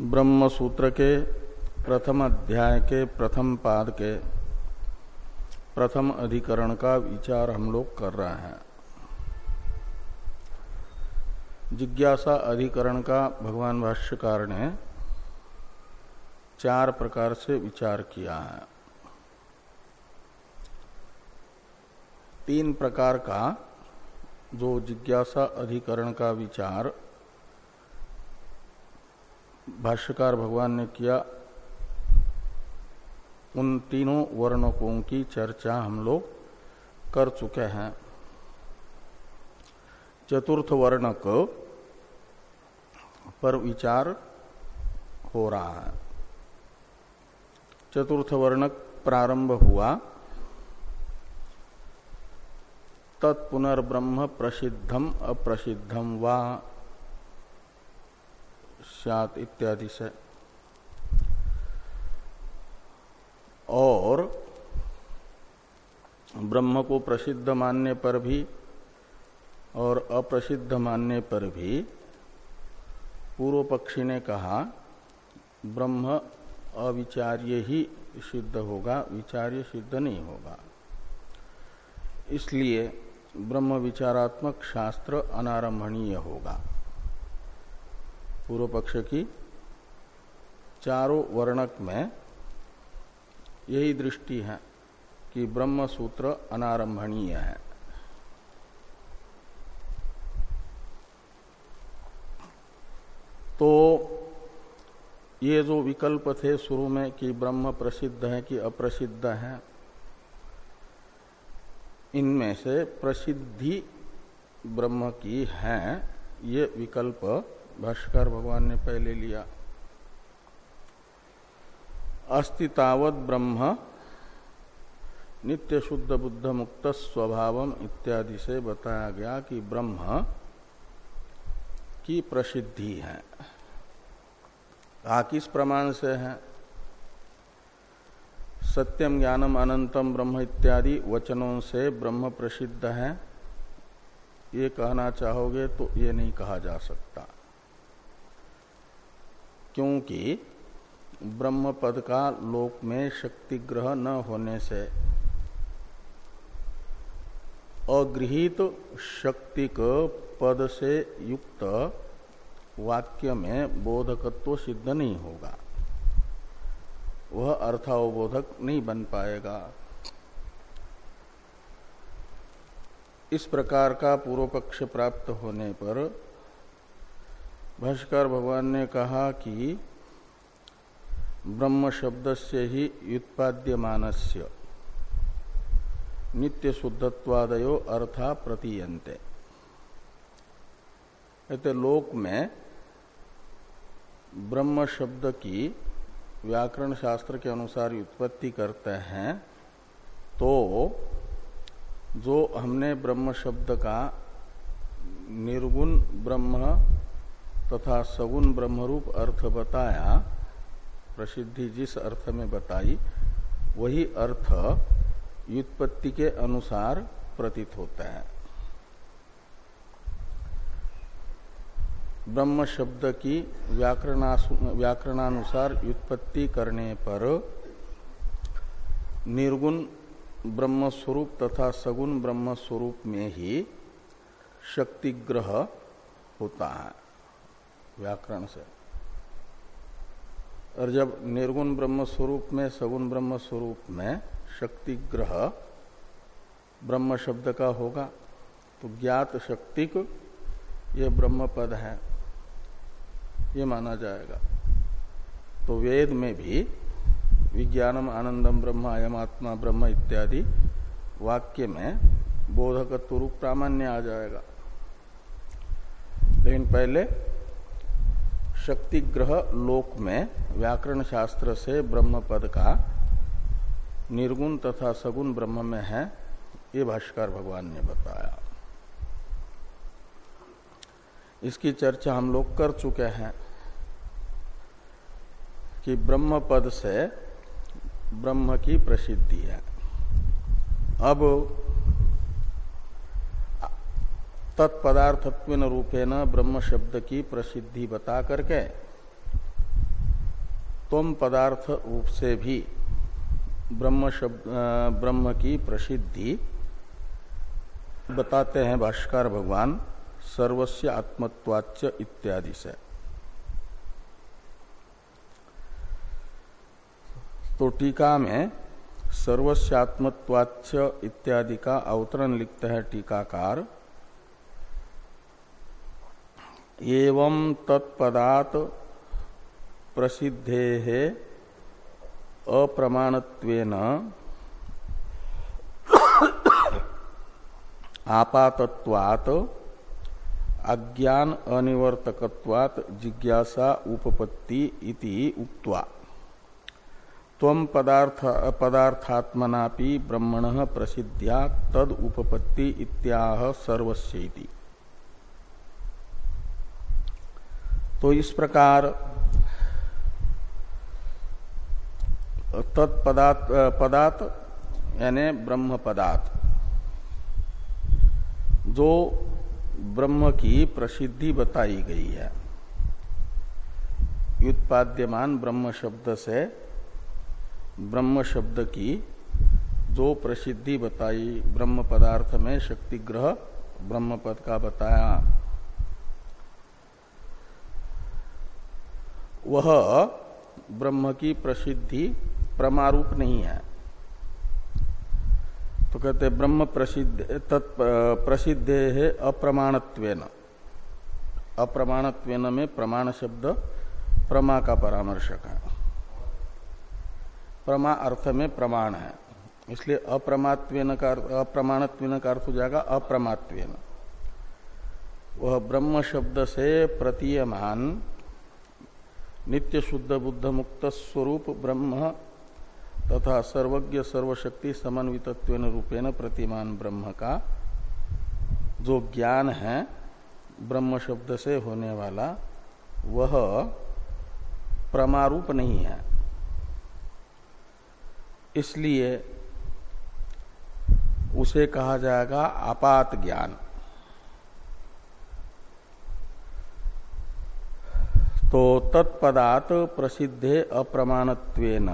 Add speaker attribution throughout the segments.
Speaker 1: ब्रह्म सूत्र के प्रथम अध्याय के प्रथम पाद के प्रथम अधिकरण का विचार हम लोग कर रहे हैं। जिज्ञासा अधिकरण का भगवान भाष्यकार ने चार प्रकार से विचार किया है। तीन प्रकार का जो जिज्ञासा अधिकरण का विचार भाष्यकार भगवान ने किया उन तीनों वर्णकों की चर्चा हम लोग कर चुके हैं। चतुर्थ वर्णक पर विचार हो रहा है। चतुर्थ वर्णक प्रारंभ हुआ, तत्पुनर्ब्रह्म प्रसिद्धम अप्रसिद्धम वा सात इत्यादि से। और ब्रह्म को प्रसिद्ध मानने पर भी और अप्रसिद्ध मानने पर भी पूर्व पक्षी ने कहा, ब्रह्म अविचार्य ही सिद्ध होगा, विचार्य सिद्ध नहीं होगा। इसलिए ब्रह्म विचारात्मक शास्त्र अनारंभणीय होगा। पूर्व पक्ष की चारों वर्णक में यही दृष्टि है कि ब्रह्म सूत्र अनारंभणीय है। तो ये जो विकल्प थे शुरू में कि ब्रह्म प्रसिद्ध है कि अप्रसिद्ध है, इनमें से प्रसिद्धि ब्रह्म की है, ये विकल्प भाष्कर भगवान ने पहले लिया। अस्तितावत ब्रह्म, नित्य शुद्ध बुद्ध मुक्त स्वभाव इत्यादि से बताया गया कि ब्रह्म की प्रसिद्धि है। आ किस प्रमाण से है? सत्यम ज्ञानम अनंतम ब्रह्म इत्यादि वचनों से ब्रह्म प्रसिद्ध है। ये कहना चाहोगे तो ये नहीं कहा जा सकता। क्योंकि ब्रह्म पद का लोक में शक्ति ग्रह न होने से अगृहित शक्तिक पद से युक्त वाक्य में बोधकत्व सिद्ध नहीं होगा। वह अर्थावबोधक नहीं बन पाएगा। इस प्रकार का पूर्व पक्ष प्राप्त होने पर भाष्कर भगवान ने कहा कि ब्रह्म शब्द से ही व्युत्पाद्यमानस्य। नित्य शुद्धत्वादयो अर्था प्रतीयन्ते। कहते लोक में ब्रह्म शब्द की व्याकरण शास्त्र के अनुसार उत्पत्ति करते हैं तो जो हमने ब्रह्म शब्द का निर्गुण ब्रह्म तथा सगुण ब्रह्मरूप अर्थ बताया, प्रसिद्धि जिस अर्थ में बताई, वही अर्थ व्युत्पत्ति के अनुसार प्रतीत होता है। ब्रह्म शब्द की व्याकरणानुसार व्युत्पत्ति करने पर निर्गुण ब्रह्म स्वरूप तथा सगुण ब्रह्म स्वरूप में ही शक्तिग्रह होता है। व्याकरण से। और जब निर्गुण ब्रह्म स्वरूप में, सगुण ब्रह्म स्वरूप में शक्ति ग्रह ब्रह्म शब्द का होगा तो ज्ञात शक्तिक ये ब्रह्म पद है, ये माना जाएगा। तो वेद में भी विज्ञानम आनंदम ब्रह्म अयम आत्मा ब्रह्म इत्यादि वाक्य में बोधकत्व रूप प्रामाण्य आ जाएगा। लेकिन पहले शक्ति ग्रह लोक में व्याकरण शास्त्र से ब्रह्म पद का निर्गुण तथा सगुण ब्रह्म में है, ये भाष्कर भगवान ने बताया। इसकी चर्चा हम लोग कर चुके हैं कि ब्रह्म पद से ब्रह्म की प्रसिद्धि है। अब तत्पदार्थत्व रूपेण ब्रह्म शब्द की प्रसिद्धि बता करके तम पदार्थ रूप से भी ब्रह्म शब्द ब्रह्म की प्रसिद्धि बताते हैं भाष्कर भगवान, सर्वस्य आत्मत्वाच इत्यादि से। तो टीका में सर्वस्यात्मत्वाच इत्यादि का अवतरण लिखते हैं टीकाकार एवं तत्पदात प्रसिद्धे है अप्रमाणत्वेन आपातत्वात, अज्ञान अनिवर्तकत्वात जिज्ञासा उपपत्ति इति उक्त्वा। तम पदार्थ पदार्थात्मना ब्रह्मण प्रसिद्ध्या तद उपपत्ति इत्याह सर्वस्यति। तो इस प्रकार, तत्पदात, पदात, यानी ब्रह्म पदात जो ब्रह्म की प्रसिद्धि बताई गई है। युत्पाद्यमान ब्रह्म शब्द से ब्रह्म शब्द की जो प्रसिद्धि बताई, ब्रह्म पदार्थ में शक्ति ग्रह ब्रह्म पद का बताया। वह ब्रह्म की प्रसिद्धि प्रमारूप नहीं है। तो कहते ब्रह्म प्रसिद्ध, तत्, प्रसिद्ध है अप्रमाणत्वेन। अप्रमाणत्वेन में प्रमाण शब्द प्रमा का परामर्शक है। प्रमा अर्थ में प्रमाण है। इसलिए अप्रमात्वेन का अप्रमाणत्वेन का अर्थ हो जाएगा अप्रमात्वेन। वह ब्रह्म शब्द से प्रतीयमान नित्य शुद्ध बुद्ध मुक्त स्वरूप ब्रह्म तथा सर्वज्ञ सर्वशक्ति समन्वित रूपेण प्रतिमान ब्रह्म का। जो ज्ञान है, ब्रह्म शब्द से होने वाला, वह प्रमारूप नहीं है। इसलिए उसे कहा जाएगा आपात ज्ञान। तो तत्पदात प्रसिद्धे अप्रमाणत्वेन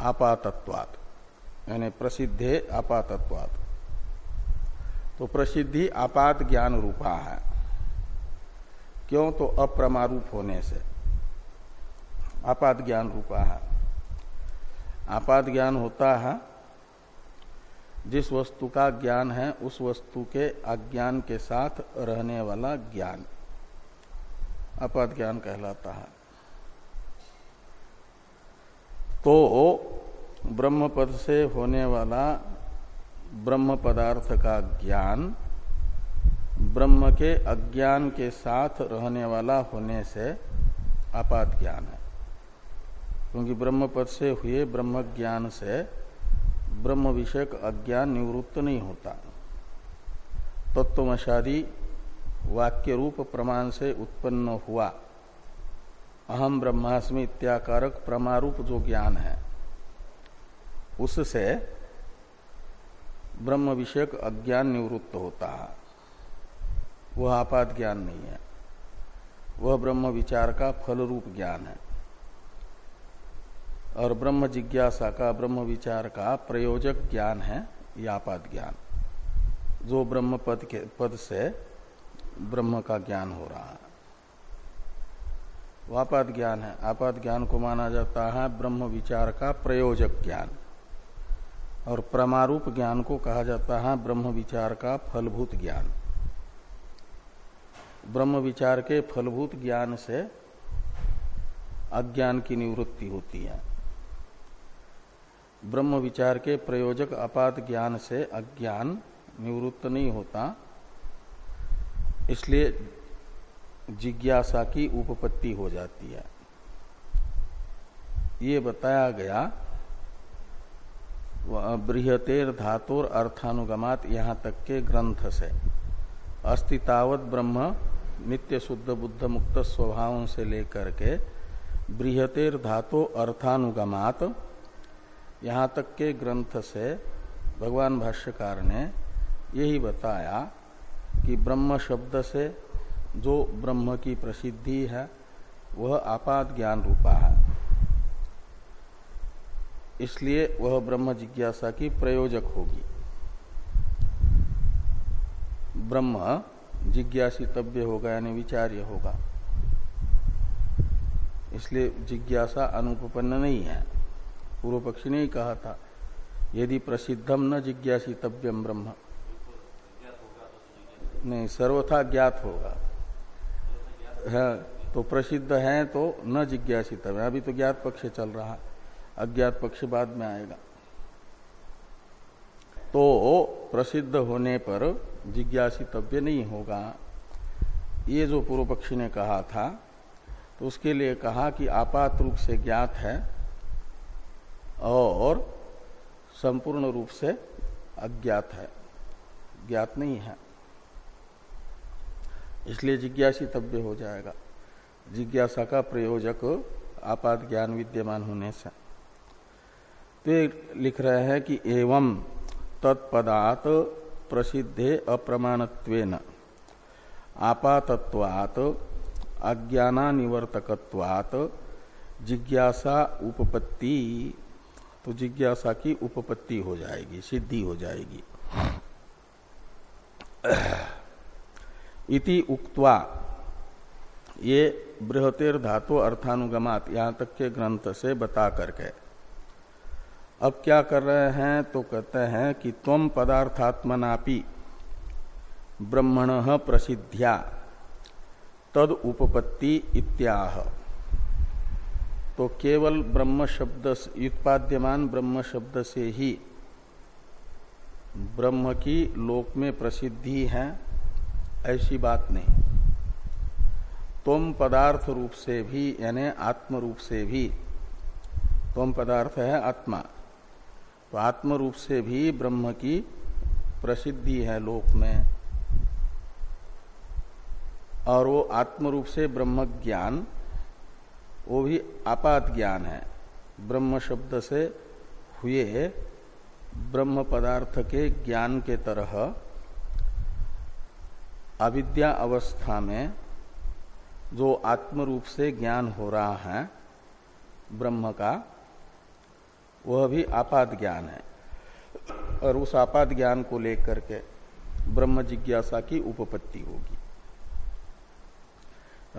Speaker 1: आपातत्वात। यानी प्रसिद्धे आपातत्वात। तो प्रसिद्धि आपात ज्ञान रूपा है। क्यों? तो अप्रमारूप होने से। आपात ज्ञान रूपा है। आपात ज्ञान होता है, जिस वस्तु का ज्ञान है, उस वस्तु के अज्ञान के साथ रहने वाला ज्ञान। आपात ज्ञान कहलाता है। तो ब्रह्म पद से होने वाला ब्रह्म पदार्थ का ज्ञान, ब्रह्म के अज्ञान के साथ रहने वाला होने से आपात ज्ञान है। क्योंकि ब्रह्म पद से हुए ब्रह्म ज्ञान से ब्रह्म विषयक अज्ञान निवृत्त नहीं होता। तत्वमशादी वाक्य रूप प्रमाण से उत्पन्न हुआ। अहम ब्रह्मास्मि इत्याकारक प्रमारूप जो ज्ञान है। उससे ब्रह्म विषयक अज्ञान निवृत्त होता है। वह आपात ज्ञान नहीं है। वह ब्रह्म विचार का फल रूप ज्ञान है। और ब्रह्म जिज्ञासा का, ब्रह्म विचार का प्रयोजक ज्ञान है आपात ज्ञान। जो ब्रह्म पद के, पद से ब्रह्म का ज्ञान हो रहा है। वापात ज्ञान है। आपात ज्ञान को माना जाता है ब्रह्म विचार का प्रयोजक ज्ञान। और प्रमारूप ज्ञान को कहा जाता है ब्रह्म विचार का फलभूत ज्ञान। ब्रह्म विचार के फलभूत ज्ञान से अज्ञान की निवृत्ति होती है। ब्रह्म विचार के प्रयोजक अपात ज्ञान से अज्ञान निवृत्त नहीं होता। इसलिए जिज्ञासा की उपपत्ति हो जाती है। ये बताया गया बृहतेर धातुर अर्थानुगमात यहाँ तक के ग्रंथ से। अस्तितावत ब्रह्म, नित्य शुद्ध बुद्ध मुक्त स्वभाव से लेकर के बृहतेर धातु अर्थानुगमात यहाँ तक के ग्रंथ से भगवान भाष्यकार ने यही बताया कि ब्रह्म शब्द से जो ब्रह्म की प्रसिद्धि है, वह आपात ज्ञान रूपा है। इसलिए वह ब्रह्म जिज्ञासा की प्रयोजक होगी। ब्रह्म जिज्ञासितव्य होगा यानी विचार्य होगा। इसलिए जिज्ञासा अनुपन्न नहीं है। पूर्व पक्षी ने ही कहा था, यदि प्रसिद्धम न जिज्ञासितव्यम ब्रह्म नहीं, सर्वथा ज्ञात होगा। है तो प्रसिद्ध है तो न जिज्ञासित अभी तो ज्ञात पक्ष चल रहा अज्ञात पक्ष बाद में आएगा। तो प्रसिद्ध होने पर जिज्ञासितव्य नहीं होगा। ये जो पूर्व पक्षी ने कहा था तो उसके लिए कहा कि आपात रूप से ज्ञात है और संपूर्ण रूप से अज्ञात है। ज्ञात नहीं है। इसलिए जिज्ञासितव्य हो जाएगा। जिज्ञासा का प्रयोजक आपात ज्ञान विद्यमान होने से। तो लिख रहे हैं कि एवं तत्पदात प्रसिद्धे अप्रमाणत्वेन। आपातत्वात, अज्ञानानिवर्तकत्वात, जिज्ञासा उपपत्ति तो जिज्ञासा की उपपत्ति हो जाएगी, सिद्धि हो जाएगी। इति उक्त्वा, ये बृहतेर धातु अर्थानुगमात, यहाँ तक के ग्रंथ से बता करके। अब क्या कर रहे हैं? तो कहते हैं कि तम पदार्थात्मनापि ब्रह्मण प्रसिद्ध्या, तद उपपत्ति इत्याह। तो केवल ब्रह्म शब्द उत्पाद्यमान ब्रह्म शब्द से ही ब्रह्म की लोक में प्रसिद्धि है। ऐसी बात नहीं। तुम पदार्थ रूप से भी, यानी आत्म रूप से भी, तुम पदार्थ है आत्मा। तो आत्म रूप से भी ब्रह्म की प्रसिद्धि है लोक में। और वो आत्म रूप से ब्रह्म ज्ञान, वो भी आपात ज्ञान है। ब्रह्म शब्द से हुए ब्रह्म पदार्थ के ज्ञान के तरह अविद्या अवस्था में जो आत्म रूप से ज्ञान हो रहा है, ब्रह्म का, वह भी आपात ज्ञान है। और उस आपात ज्ञान को लेकर के ब्रह्म जिज्ञासा की उपपत्ति होगी।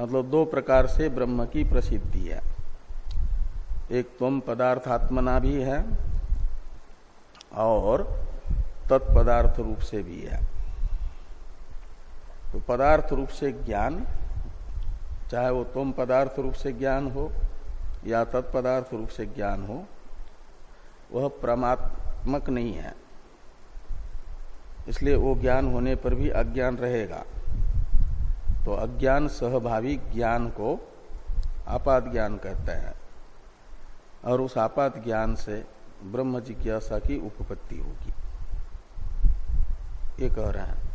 Speaker 1: मतलब दो प्रकार से ब्रह्म की प्रसिद्धि है। एक तम पदार्थात्मना भी है और तत्पदार्थ रूप से भी है। तो पदार्थ रूप से ज्ञान, चाहे वो तुम पदार्थ रूप से ज्ञान हो या तत्पदार्थ रूप से ज्ञान हो, वह परमात्मक नहीं है। इसलिए वो ज्ञान होने पर भी अज्ञान रहेगा। तो अज्ञान सहभावी ज्ञान को आपात ज्ञान कहते हैं। और उस आपात ज्ञान से ब्रह्म जिज्ञासा की उपपत्ति होगी। ये कह रहे हैं।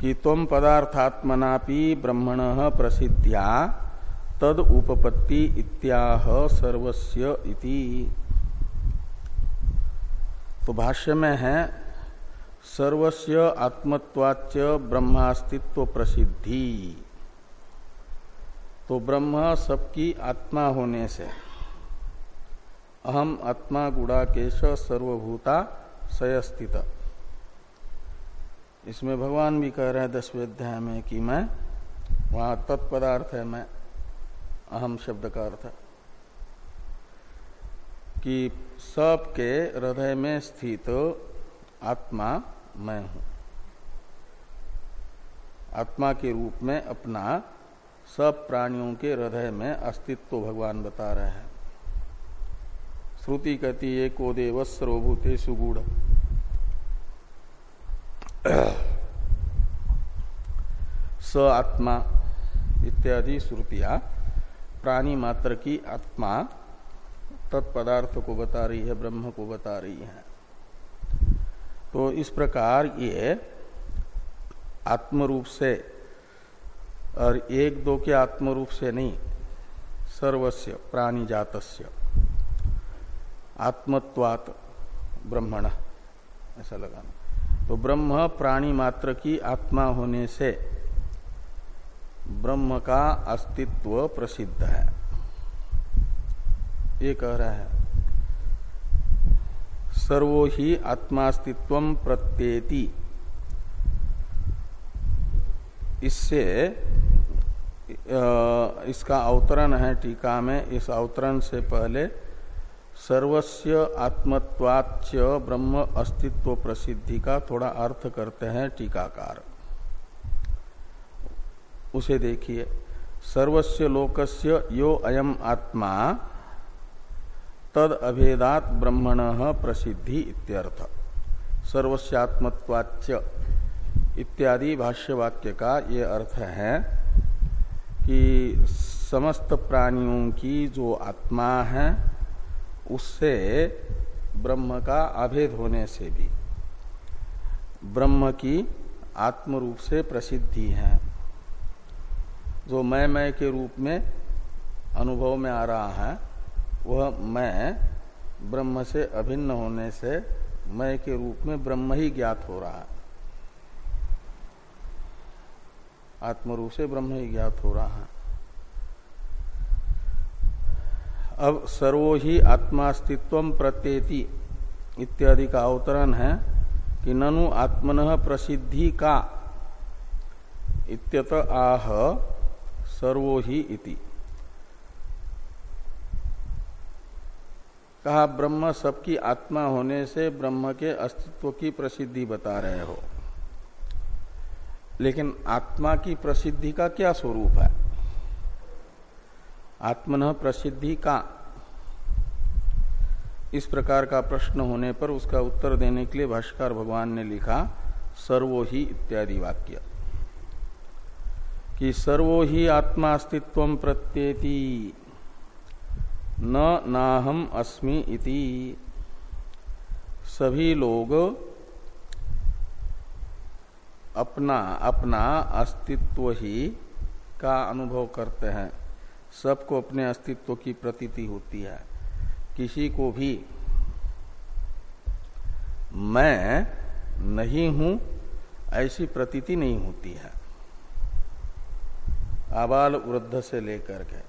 Speaker 1: कि तम पदार्थात्मनापि ब्रह्मण प्रसिद्ध्या, तद उपपत्ति इत्याह सर्वस्य इति। तो भाष्य में है, सर्वस्य आत्मत्वाच ब्रह्मास्तित्व प्रसिद्धि। तो ब्रह्म सबकी आत्मा होने से, अहम आत्मा गुड़ाकेश सर्वभूता सयस्थित इसमें भगवान भी कह रहे हैं दसवें अध्याय में कि मैं, वहाँ तत्पदार्थ है, मैं अहम शब्द का अर्थ कि सबके हृदय में स्थित आत्मा मैं हूँ। आत्मा के रूप में अपना सब प्राणियों के हृदय में अस्तित्व भगवान बता रहे हैं। श्रुति कहती है को देव सर्वभूते सुगुड़ स आत्मा इत्यादि श्रुतियाँ। प्राणी मात्र की आत्मा तत्पदार्थ को बता रही है, ब्रह्म को बता रही है। तो इस प्रकार ये आत्म रूप से और एक दो के आत्म रूप से नहीं, सर्वस्य, प्राणी जातस्य। आत्मत्वात ब्रह्मण, ऐसा लगाना। तो ब्रह्म प्राणी मात्र की आत्मा होने से ब्रह्म का अस्तित्व प्रसिद्ध है। ये कह रहा है, सर्वो ही आत्मास्तित्व प्रत्येति। इससे इसका अवतरण है टीका में, इस अवतरण से पहले सर्वस्य आत्मत्वाच ब्रह्म अस्तित्व प्रसिद्धि का थोड़ा अर्थ करते हैं टीकाकार। उसे देखिए। सर्वस्य लोकस्य यो अयम आत्मा तद अभेदात ब्रह्मण प्रसिद्धि इत्यर्थ। सर्वस्यात्मत्वाच इत्यादि भाष्यवाक्य का ये अर्थ है कि समस्त प्राणियों की जो आत्मा है उससे ब्रह्म का अभेद होने से भी। ब्रह्म की आत्म रूप से प्रसिद्धि है। जो मैं मैं के रूप में अनुभव में आ रहा है, वह मैं ब्रह्म से अभिन्न होने से मैं के रूप में ब्रह्म ही ज्ञात हो रहा है। आत्म रूप से ब्रह्म ही ज्ञात हो रहा है। अब सर्वो ही आत्मास्तित्व प्रत्येति इत्यादि का अवतरण है कि ननु आत्मन प्रसिद्धि का इत्यत आह सर्वो ही इति। कहा, ब्रह्म सबकी आत्मा होने से ब्रह्म के अस्तित्व की प्रसिद्धि बता रहे हो। लेकिन आत्मा की प्रसिद्धि का क्या स्वरूप है? आत्मन प्रसिद्धि का इस प्रकार का प्रश्न होने पर उसका उत्तर देने के लिए भाष्कर भगवान ने लिखा, सर्वो ही इत्यादि वाक्य। कि सर्वो ही आत्मा अस्तित्व प्रत्येति, न नाहम अस्मि इति। सभी लोग अपना अपना अस्तित्व ही का अनुभव करते हैं। सबको अपने अस्तित्व की प्रतीति होती है। किसी को भी मैं नहीं हूँ, ऐसी प्रतीति नहीं होती है। आबाल वृद्ध से लेकर के,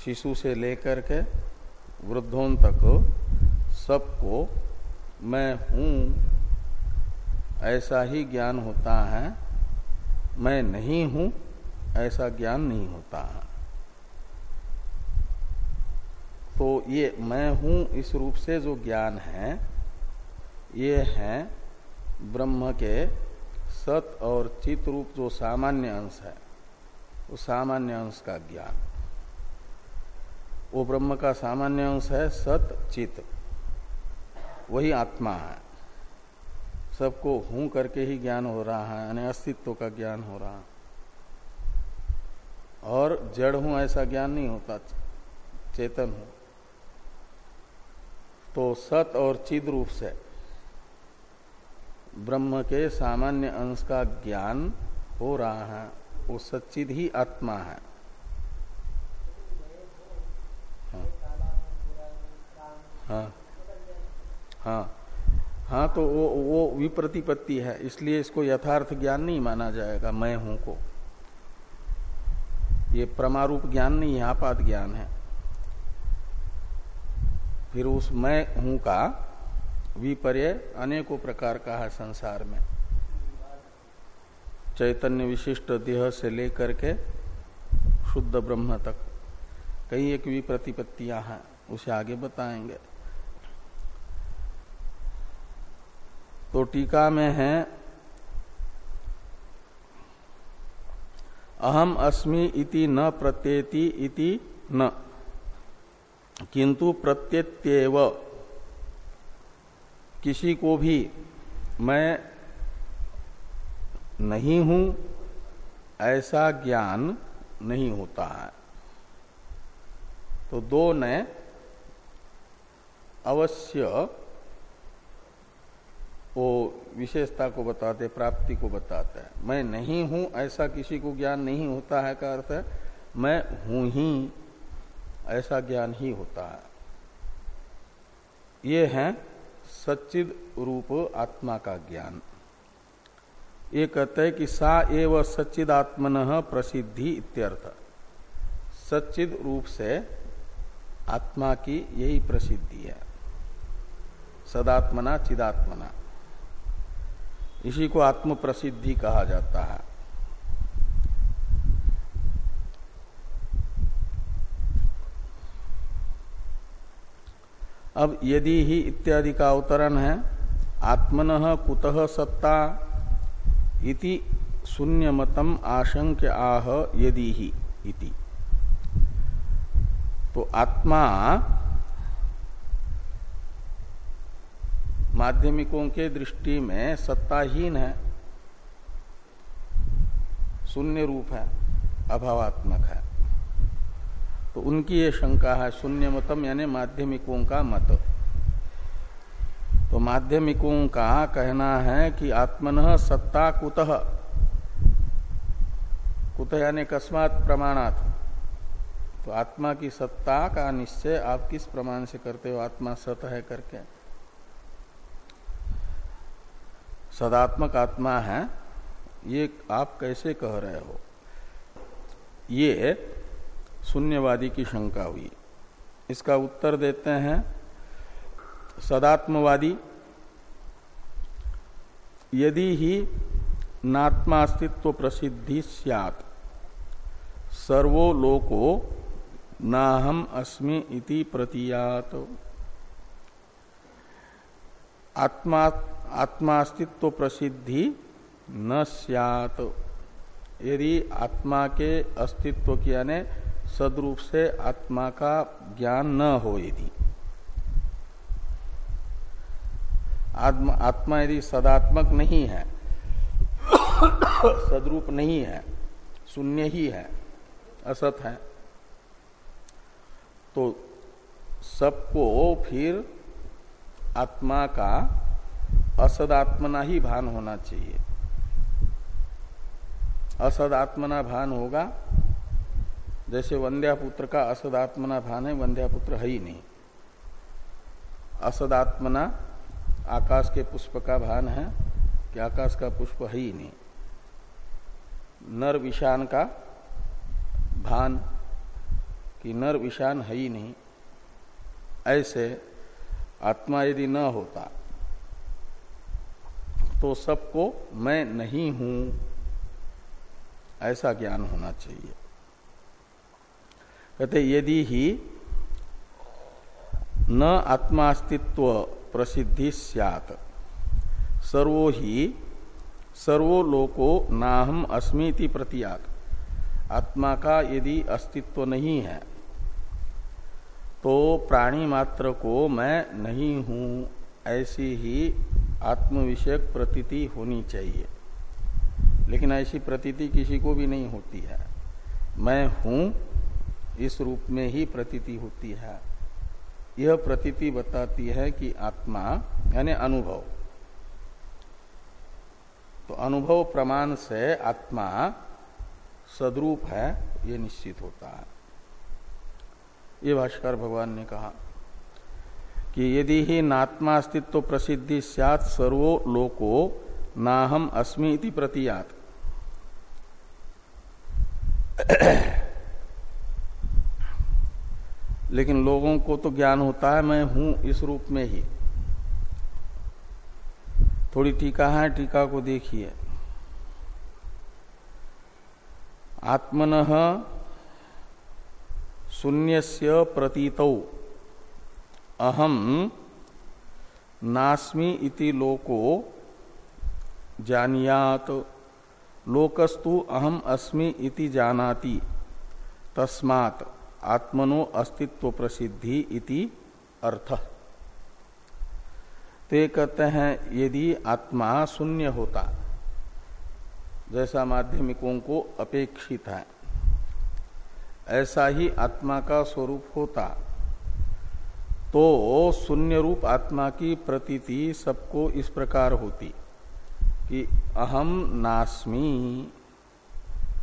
Speaker 1: शिशु से लेकर के, वृद्धों तक सबको मैं हूँ, ऐसा ही ज्ञान होता है। मैं नहीं हूँ ऐसा ज्ञान नहीं होता। तो ये मैं हूँ इस रूप से जो ज्ञान है, ये है ब्रह्म के सत और चित रूप जो सामान्य अंश है, वो सामान्य अंश का ज्ञान। वो ब्रह्म का सामान्य अंश है, सत, चित। वही आत्मा है। सबको हूँ करके ही ज्ञान हो रहा है, यानी अस्तित्व का ज्ञान हो रहा है। और जड़ हूँ ऐसा ज्ञान नहीं होता, चेतन हूँ। तो सत और चिद रूप से ब्रह्म के सामान्य अंश का ज्ञान हो रहा है, वो सच्चिद ही आत्मा है। हाँ। हाँ। हाँ। तो वो वो विप्रतिपत्ति है, इसलिए इसको यथार्थ ज्ञान नहीं माना जाएगा, मैं हूँ को। ये प्रमारूप ज्ञान नहीं है आपात ज्ञान है। फिर उस मैं हूँ का विपर्य अनेकों प्रकार का है संसार में। चैतन्य विशिष्ट देह से लेकर के शुद्ध ब्रह्म तक। कई एक विप्रतिपत्तियाँ हैं, उसे आगे बताएँगे। तो टीका में है अहम अस्मि इति न प्रत्येति इति न। किंतु प्रत्येव किसी को भी मैं नहीं हूँ, ऐसा ज्ञान नहीं होता है। तो दो ने अवश्य वो विशेषता को बताते, प्राप्ति को बताता है। मैं नहीं हूँ, ऐसा किसी को ज्ञान नहीं होता है का अर्थ है, मैं हूँ ही, ऐसा ज्ञान ही होता है। ये है सच्चिद रूप आत्मा का ज्ञान। ये कहते हैं कि सा एव सच्चिदात्मन प्रसिद्धि इत्यर्थ। सच्चिद रूप से आत्मा की यही प्रसिद्धि है। सदात्मना, चिदात्मना। इसी को आत्म प्रसिद्धि कहा जाता है। अब यदि ही इत्यादि का अवतरण है, आत्मन कुतः सत्ता इति शून्यमतम आशंक आह यदि ही इति। तो आत्मा माध्यमिकों के दृष्टि में सत्ताहीन है, शून्य रूप है, अभावात्मक है। तो उनकी ये शंका है, शून्य मतम यानी माध्यमिकों का मत। तो माध्यमिकों का कहना है कि आत्मन सत्ता कुतः? कुतः यानी कस्मात प्रमाणात। तो आत्मा की सत्ता का निश्चय आप किस प्रमाण से करते हो? आत्मा सत है करके। सदात्मक आत्मा है, ये आप कैसे कह रहे हो? ये शून्यवादी की शंका हुई। इसका उत्तर देते हैं, सदात्मवादी, यदि ही नात्मास्तित्व प्रसिद्धि सियात, सर्वो लोको नाहम अस्मि इति प्रतीयात। आत्मा आत्मास्तित्व प्रसिद्धि न सियात। यदि आत्मा के अस्तित्व की यानी सदरूप से आत्मा का ज्ञान न हो यदि आत्मा यदि सदात्मक नहीं है, सदरूप नहीं है, शून्य ही है, असत है तो सबको फिर आत्मा का असदात्मना ही भान होना चाहिए। असदात्मना भान होगा, जैसे वंद्यापुत्र का असदात्मना भान है वंद्यापुत्र है ही नहीं। असदात्मना आकाश के पुष्प का भान है, कि आकाश का पुष्प है ही नहीं। नर विषान का भान, कि नर विषान है ही नहीं। ऐसे आत्मा यदि न होता तो सबको मैं नहीं हूँ। ऐसा ज्ञान होना चाहिए। कहते, यदि ही न आत्मास्तित्व प्रसिद्धि सैत सर्वो ही सर्वो लोको नाहम अस्मीति प्रतियात। आत्मा का यदि अस्तित्व नहीं है तो प्राणी मात्र को मैं नहीं हूँ। ऐसी ही आत्म विषयक प्रतीति होनी चाहिए। लेकिन ऐसी प्रतीति किसी को भी नहीं होती है। मैं हूँ, इस रूप में ही प्रतीति होती है। यह प्रतीति बताती है कि आत्मा, यानी अनुभव। तो अनुभव प्रमाण से आत्मा सदरूप है, ये निश्चित होता है। ये भाष्कर भगवान ने कहा। कि यदि ही नात्मा अस्तित्व प्रसिद्धि सैत सर्वो लोको नाहम अस्मि इति प्रतियात। लेकिन लोगों को तो ज्ञान होता है, मैं हूँ इस रूप में ही। थोड़ी टीका है, टीका को देखिए। आत्मन शून्य प्रतीत। अहम नास्मी इति लोको जानियात। लोकस्तु अहम अस्मि इति जानाति। तस्मात् आत्मनो अस्तित्व प्रसिद्धि इति अर्थ। ते कहते हैं, यदि आत्मा शून्य होता, जैसा माध्यमिकों को अपेक्षित है, ऐसा ही आत्मा का स्वरूप होता। तो शून्य रूप आत्मा की प्रतीति सबको इस प्रकार होती कि अहम नास्मी,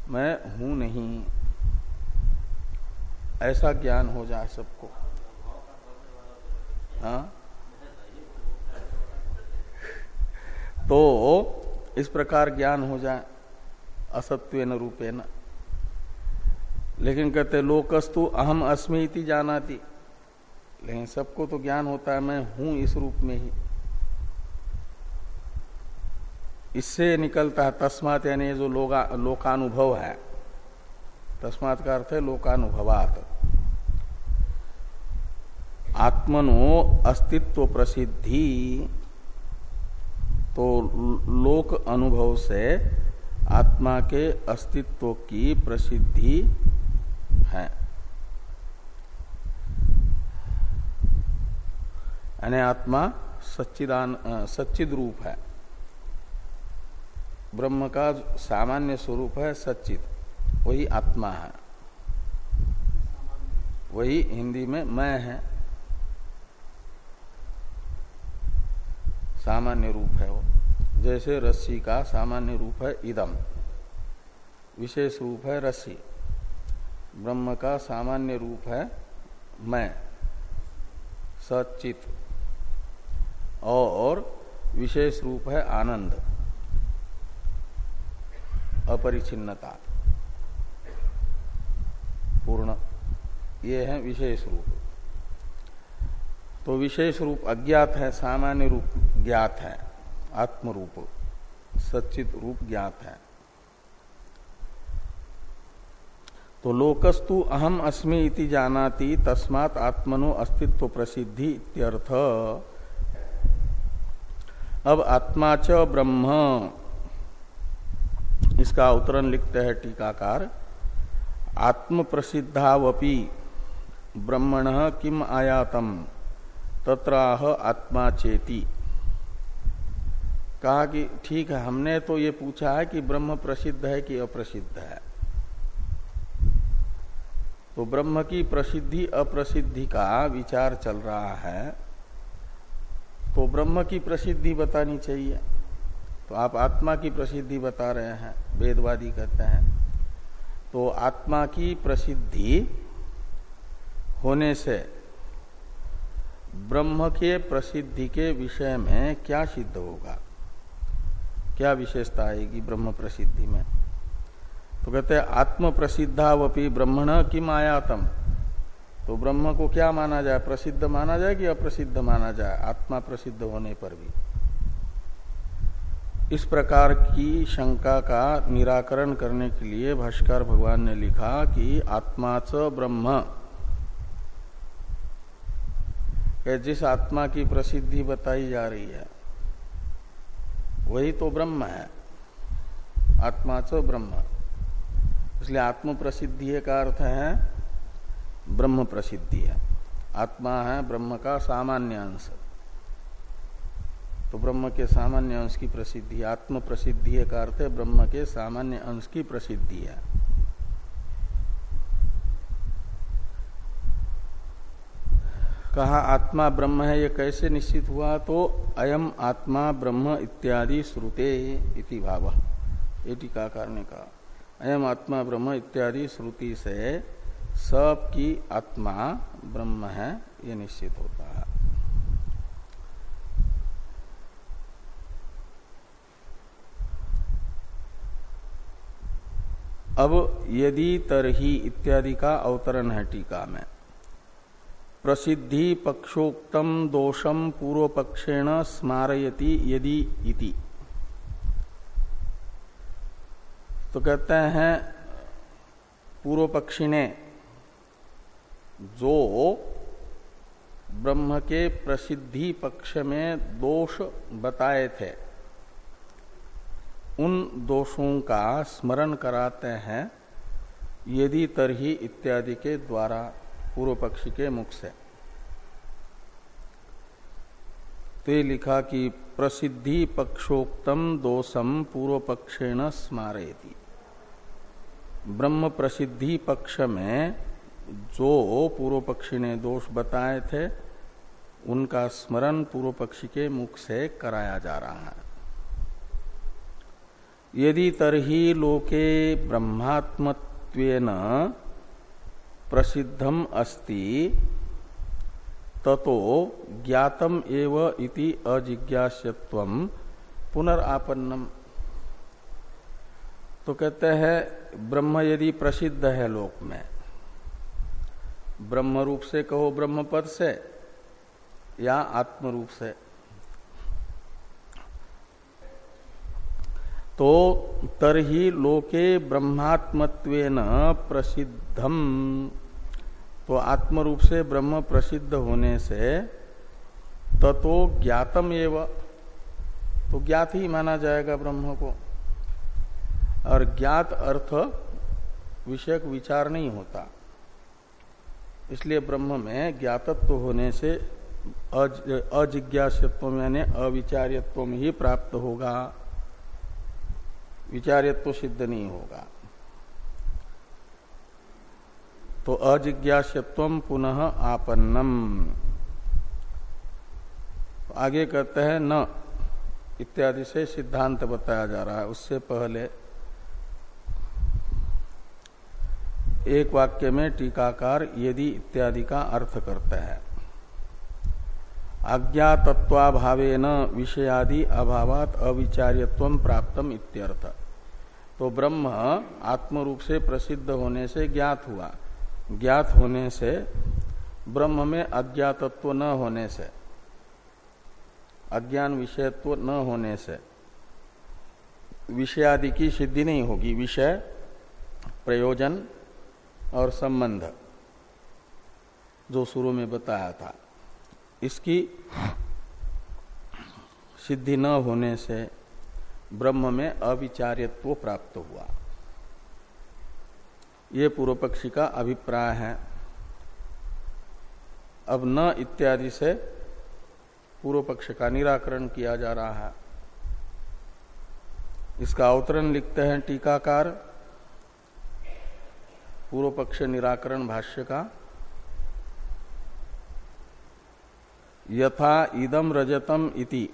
Speaker 1: मैं हूँ नहीं। ऐसा ज्ञान हो जाए सबको। हाँ? तो इस प्रकार ज्ञान हो जाए असत्व रूपेण। लेकिन कहते लोकस्तु अहम अस्मी इति जानाति। लेकिन सबको तो ज्ञान होता है, मैं हूँ इस रूप में ही। इससे निकलता है तस्मात, यानी जो लोकानुभव है। तस्मात का अर्थ है लोकानुभवात। आत्मनो अस्तित्व प्रसिद्धि तो लोक अनुभव से आत्मा के अस्तित्व की प्रसिद्धि है। यानी आत्मा सच्चिदान सच्चिद रूप है। ब्रह्म का सामान्य स्वरूप है सच्चित वही आत्मा है। वही हिंदी में मैं है। सामान्य रूप है वो। जैसे रस्सी का सामान्य रूप है इदम। विशेष रूप है रस्सी। ब्रह्म का सामान्य रूप है मैं। सचित और विशेष रूप है आनंद। अपरिचिन्नता पूर्ण। ये है विशेष रूप। तो विशेष रूप अज्ञात है, सामान्य रूप ज्ञात है आत्म रूप सचित रूप ज्ञात है। तो लोकस्तु अहम अस्मि इति जानाति, तस्मात आत्मनो अस्तित्व प्रसिद्धि इत्यर्थ। अब आत्मा च ब्रह्म। इसका अवतरण लिखते हैं टीकाकार। आत्म प्रसिद्धावपि ब्रह्मण किम आयातम? तत्राह आत्मा चेती। कहा कि ठीक है, हमने तो ये पूछा है कि ब्रह्म प्रसिद्ध है कि अप्रसिद्ध है। तो ब्रह्म की प्रसिद्धि, अप्रसिद्धि का विचार चल रहा है। तो ब्रह्म की प्रसिद्धि बतानी चाहिए। तो आप आत्मा की प्रसिद्धि बता रहे हैं, वेदवादी कहते हैं। तो आत्मा की प्रसिद्धि होने से ब्रह्म के प्रसिद्धि के विषय में क्या सिद्ध होगा? क्या विशेषता आएगी ब्रह्म प्रसिद्धि में? तो कहते हैं आत्म प्रसिद्धावपी ब्रह्मण किम आयातम तो ब्रह्म को क्या माना जाए? प्रसिद्ध माना जाए कि अप्रसिद्ध माना जाए? आत्मा प्रसिद्ध होने पर भी। इस प्रकार की शंका का निराकरण करने के लिए भाष्कर भगवान ने लिखा कि आत्माच ब्रह्म। जिस आत्मा की प्रसिद्धि बताई जा रही है, वही तो ब्रह्म है। आत्मा च ब्रह्म। इसलिए आत्म प्रसिद्धि का अर्थ है। ब्रह्म प्रसिद्धि है। आत्मा है ब्रह्म का सामान्य अंश। तो ब्रह्म के सामान्य अंश की प्रसिद्धि, आत्म प्रसिद्धि का अर्थ है ब्रह्म के सामान्य अंश की प्रसिद्धि है। कहा, आत्मा ब्रह्म है, ये कैसे निश्चित हुआ? तो अयम आत्मा ब्रह्म इत्यादि श्रुते इति भाव। ये टीकाकार ने कहा, अयम आत्मा ब्रह्म इत्यादि श्रुति से सब की आत्मा ब्रह्म है, ये निश्चित होता है। अब यदि तरही इत्यादि का अवतरण है टीका में, प्रसिद्धि पक्षोक्तम दोषम पूर्व पक्षेण स्मारयति यदि इति। तो कहते हैं पूर्व पक्षी ने जो ब्रह्म के प्रसिद्धि पक्ष में दोष बताए थे, उन दोषों का स्मरण कराते हैं, यदि तरही इत्यादि के द्वारा पूर्व पक्षी के मुख से। तो लिखा कि प्रसिद्धि पक्षोक्तम दोषम पूर्व पक्षेण स्मारयति। ब्रह्म प्रसिद्धि पक्ष में जो पूर्व पक्षी ने दोष बताए थे, उनका स्मरण पूर्व पक्षी के मुख से कराया जा रहा है। यदि तरही लोके ब्रह्मात्मत्वेन प्रसिद्धम अस्ति, ततो ज्ञातम एव इति अजिज्ञास्यत्व पुनरापन्नम। तो कहते हैं, ब्रह्म यदि प्रसिद्ध है लोक में ब्रह्म रूप से कहो ब्रह्म पद से, या आत्म रूप से। तो तरही लोके ब्रह्मात्मत्वेन प्रसिद्धम। तो आत्म रूप से ब्रह्म प्रसिद्ध होने से ततो ज्ञातम एव। तो ज्ञात ही माना जाएगा ब्रह्म को। और ज्ञात अर्थ विषयक विचार नहीं होता। इसलिए ब्रह्म में ज्ञातत्व होने से अजिज्ञास्यत्व में यानी अविचार्यत्व ही प्राप्त होगा। विचार्यत्व सिद्ध नहीं होगा। तो अजिज्ञास्यत्व पुनः आपन्नम। आगे कहते हैं न, इत्यादि से सिद्धांत बताया जा रहा है। उससे पहले एक वाक्य में टीकाकार यदि इत्यादि का अर्थ करते हैं। अज्ञातत्वाभावे न विषयादि अभावात अविचार्यत्व प्राप्तम इत्यर्थ। तो ब्रह्म आत्म रूप से प्रसिद्ध होने से ज्ञात हुआ। ज्ञात होने से ब्रह्म में अज्ञातत्व न होने से, अज्ञान विषयत्व न होने से विषयादि की सिद्धि नहीं होगी। विषय, प्रयोजन और संबंध, जो शुरू में बताया था। इसकी सिद्धि न होने से ब्रह्म में अविचार्यत्व प्राप्त हुआ। ये पूर्व पक्षी का अभिप्राय है। अब न इत्यादि से पूर्व पक्ष का निराकरण किया जा रहा है। इसका अवतरण लिखते हैं टीकाकार पूर्व पक्ष निराकरण भाष्य का, यथा इदम रजतम इति।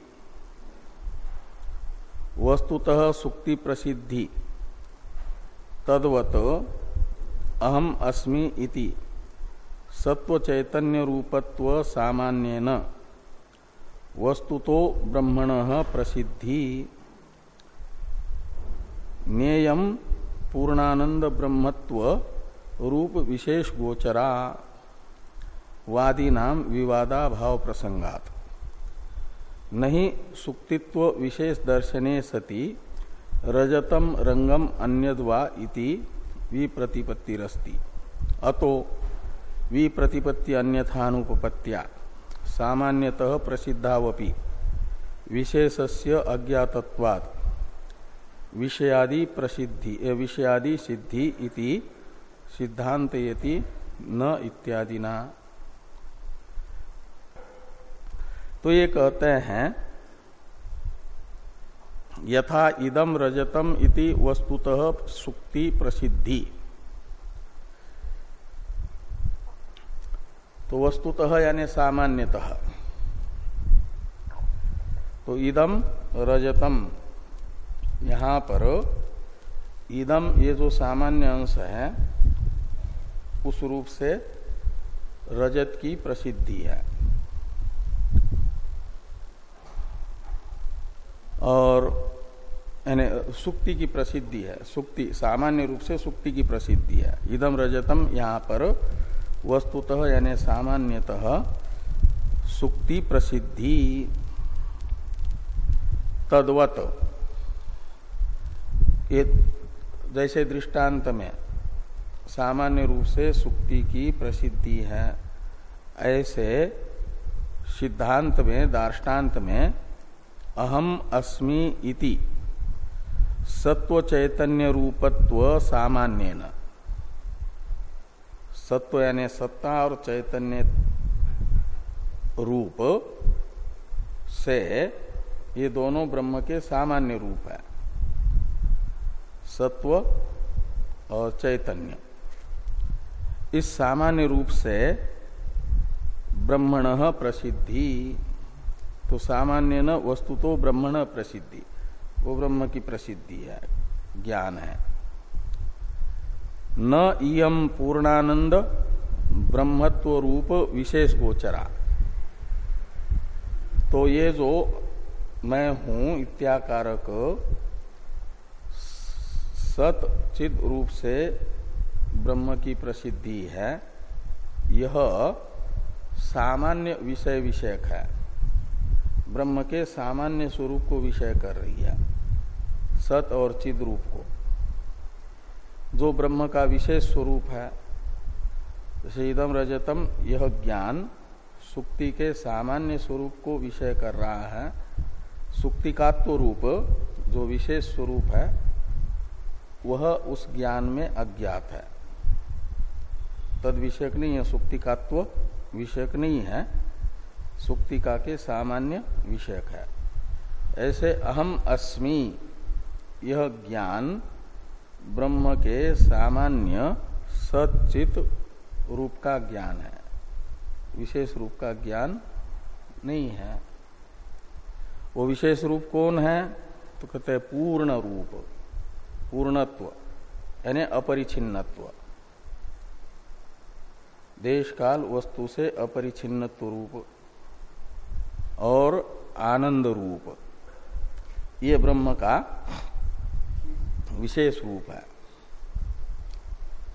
Speaker 1: वस्तुतः सुक्ति प्रसिद्धि तद्वत अहम अस्मि इति। सत्व चैतन्य रूपत्व सामान्यन। वस्तुतो ब्रह्मण प्रसिद्धि। नेयम पूर्णानंद ब्रह्मत्व रूप विशेष गोचरा वादी नाम विवादा भाव प्रसंगात। नहीं सुक्तित्व विशेष दर्शने सति, रजतम रंगम अन्यद्वा इति विप्रतिपत्तिरस्ति। अतो विप्रतिपत्ति अन्यथानुपत्या सामान्यतः प्रसिद्धावपि, विशेषस्य अज्ञातत्वात्, विषयादि प्रसिद्धि विषयादि सिद्धि इति सिद्धांत यति न इत्यादि ना तो ये कहते हैं, यथा इदम रजतम इति वस्तुतः सुक्ति प्रसिद्धि। तो वस्तुतः यानी सामान्यतः। तो इदम रजतम, यहाँ पर इदम ये जो सामान्य अंश है उस रूप से रजत की प्रसिद्धि है। और, यानी सुक्ति की प्रसिद्धि है, सुक्ति, सामान्य रूप से सुक्ति की प्रसिद्धि है। इदम रजतम यहाँ पर वस्तुतः, यानी सामान्यतः सुक्ति प्रसिद्धि। तद्वत, ये जैसे दृष्टांत में सामान्य रूप से सुक्ति की प्रसिद्धि है। ऐसे सिद्धांत में दार्टान्त में, अहम अस्मि इति सत्व चैतन्य रूपत्व सामान्य सत्व यानी सत्ता और चैतन्य रूप से ये दोनों ब्रह्म के सामान्य रूप है। सत्व और चैतन्य। इस सामान्य रूप से ब्रह्मण प्रसिद्धि। तो सामान्य न वस्तु तो ब्रह्मण प्रसिद्धि। वो ब्रह्म की प्रसिद्धि है, ज्ञान है। न इम पूर्णानंद ब्रह्मत्व रूप विशेष गोचरा। तो ये जो मैं हूँ इत्याकारक, सत चित रूप से ब्रह्म की प्रसिद्धि है, यह सामान्य विषय विषयक है। ब्रह्म के सामान्य स्वरूप को विषय कर रही है, सत और चिद रूप को। जो ब्रह्म का विशेष स्वरूप है, जैसे इदम रजतम, यह ज्ञान सुक्ति के सामान्य स्वरूप को विषय कर रहा है। सुक्तिकात्व रूप जो विशेष स्वरूप है, वह उस ज्ञान में अज्ञात है। तद विषयक नहीं है, सुक्तिकात्व विषयक नहीं है। सुक्तिका के सामान्य विषयक है। ऐसे अहम अस्मि, यह ज्ञान ब्रह्म के सामान्य सचित रूप का ज्ञान है। विशेष रूप का ज्ञान नहीं है। वो विशेष रूप कौन है? तो कहते हैं पूर्ण रूप, पूर्णत्व, यानी अपरिछिन्नत्व देश काल वस्तु से अपरिछिन्नत्व रूप और आनंद रूप। ये ब्रह्म का विशेष रूप है।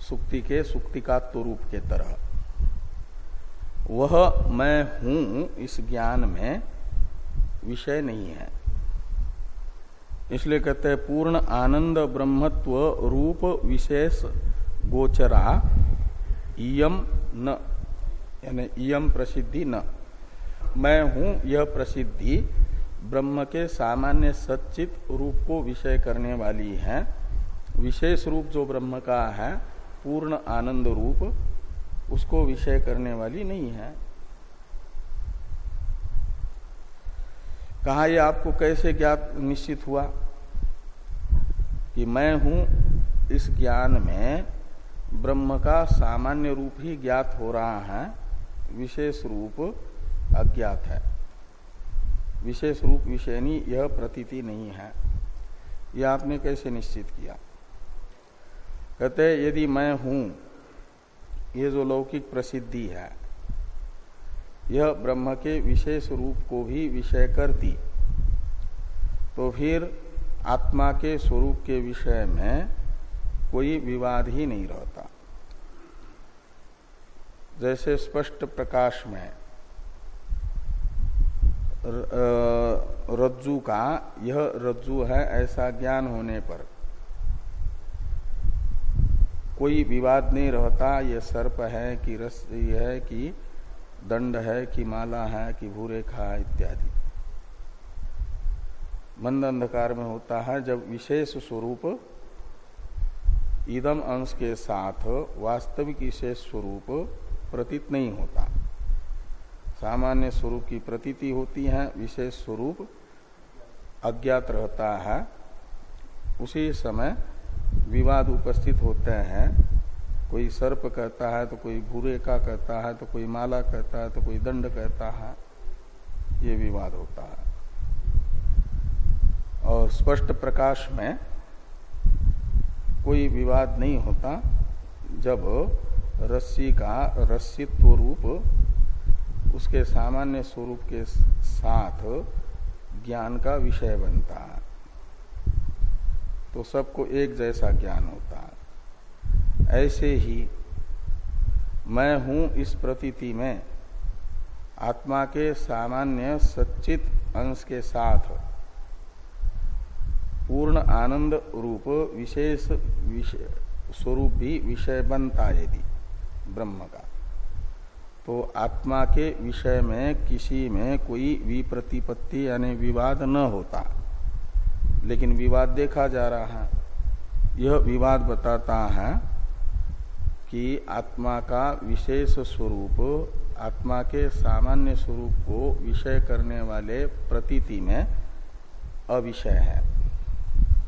Speaker 1: सुक्ति के सुक्तिकात्व रूप के तरह। वह मैं हूँ इस ज्ञान में विषय नहीं है। इसलिए कहते हैं पूर्ण आनंद ब्रह्मत्व रूप विशेष गोचरा इयम न, यानी इयम प्रसिद्धि न। मैं हूँ यह प्रसिद्धि, ब्रह्म के सामान्य सचित रूप को विषय करने वाली है। विशेष रूप जो ब्रह्म का है, पूर्ण आनंद रूप, उसको विषय करने वाली नहीं है। कहा यह आपको कैसे ज्ञात निश्चित हुआ कि मैं हूँ इस ज्ञान में ब्रह्म का सामान्य रूप ही ज्ञात हो रहा है, विशेष रूप अज्ञात है। विशेष रूप विषयनी यह प्रतीति नहीं है। यह आपने कैसे निश्चित किया? कहते, यदि मैं हूँ, ये जो लौकिक प्रसिद्धि है, यह ब्रह्म के विशेष रूप को भी विषय करती तो फिर आत्मा के स्वरूप के विषय में कोई विवाद ही नहीं रहता। जैसे स्पष्ट प्रकाश में रज्जु का, यह रज्जु है ऐसा ज्ञान होने पर। कोई विवाद नहीं रहता, ये सर्प है कि रस है कि दंड है कि माला है कि भूरेखा इत्यादि। मंद अंधकार में होता है, जब विशेष स्वरूप इदम अंश के साथ वास्तविक विशेष स्वरूप प्रतीत नहीं होता। सामान्य स्वरूप की प्रतीति होती है, विशेष स्वरूप अज्ञात रहता है। उसी समय विवाद उपस्थित होते हैं। कोई सर्प कहता है तो कोई भूरे का कहता है तो कोई माला कहता है तो कोई दंड कहता है। ये विवाद होता है। और स्पष्ट प्रकाश में कोई विवाद नहीं होता जब रस्सी का रस्सित्व रूप उसके सामान्य स्वरूप के साथ ज्ञान का विषय बनता है। तो सबको एक जैसा ज्ञान होता है। ऐसे ही मैं हूँ इस प्रतीति में आत्मा के सामान्य सच्चित अंश के साथ पूर्ण आनंद रूप विशेष स्वरूप भी विषय बनता यदि, ब्रह्म का। तो आत्मा के विषय में किसी में कोई विप्रतिपत्ति यानी विवाद न होता। लेकिन विवाद देखा जा रहा है। यह विवाद बताता है कि आत्मा का विशेष स्वरूप, आत्मा के सामान्य स्वरूप को विषय करने वाले प्रतीति में अविषय है।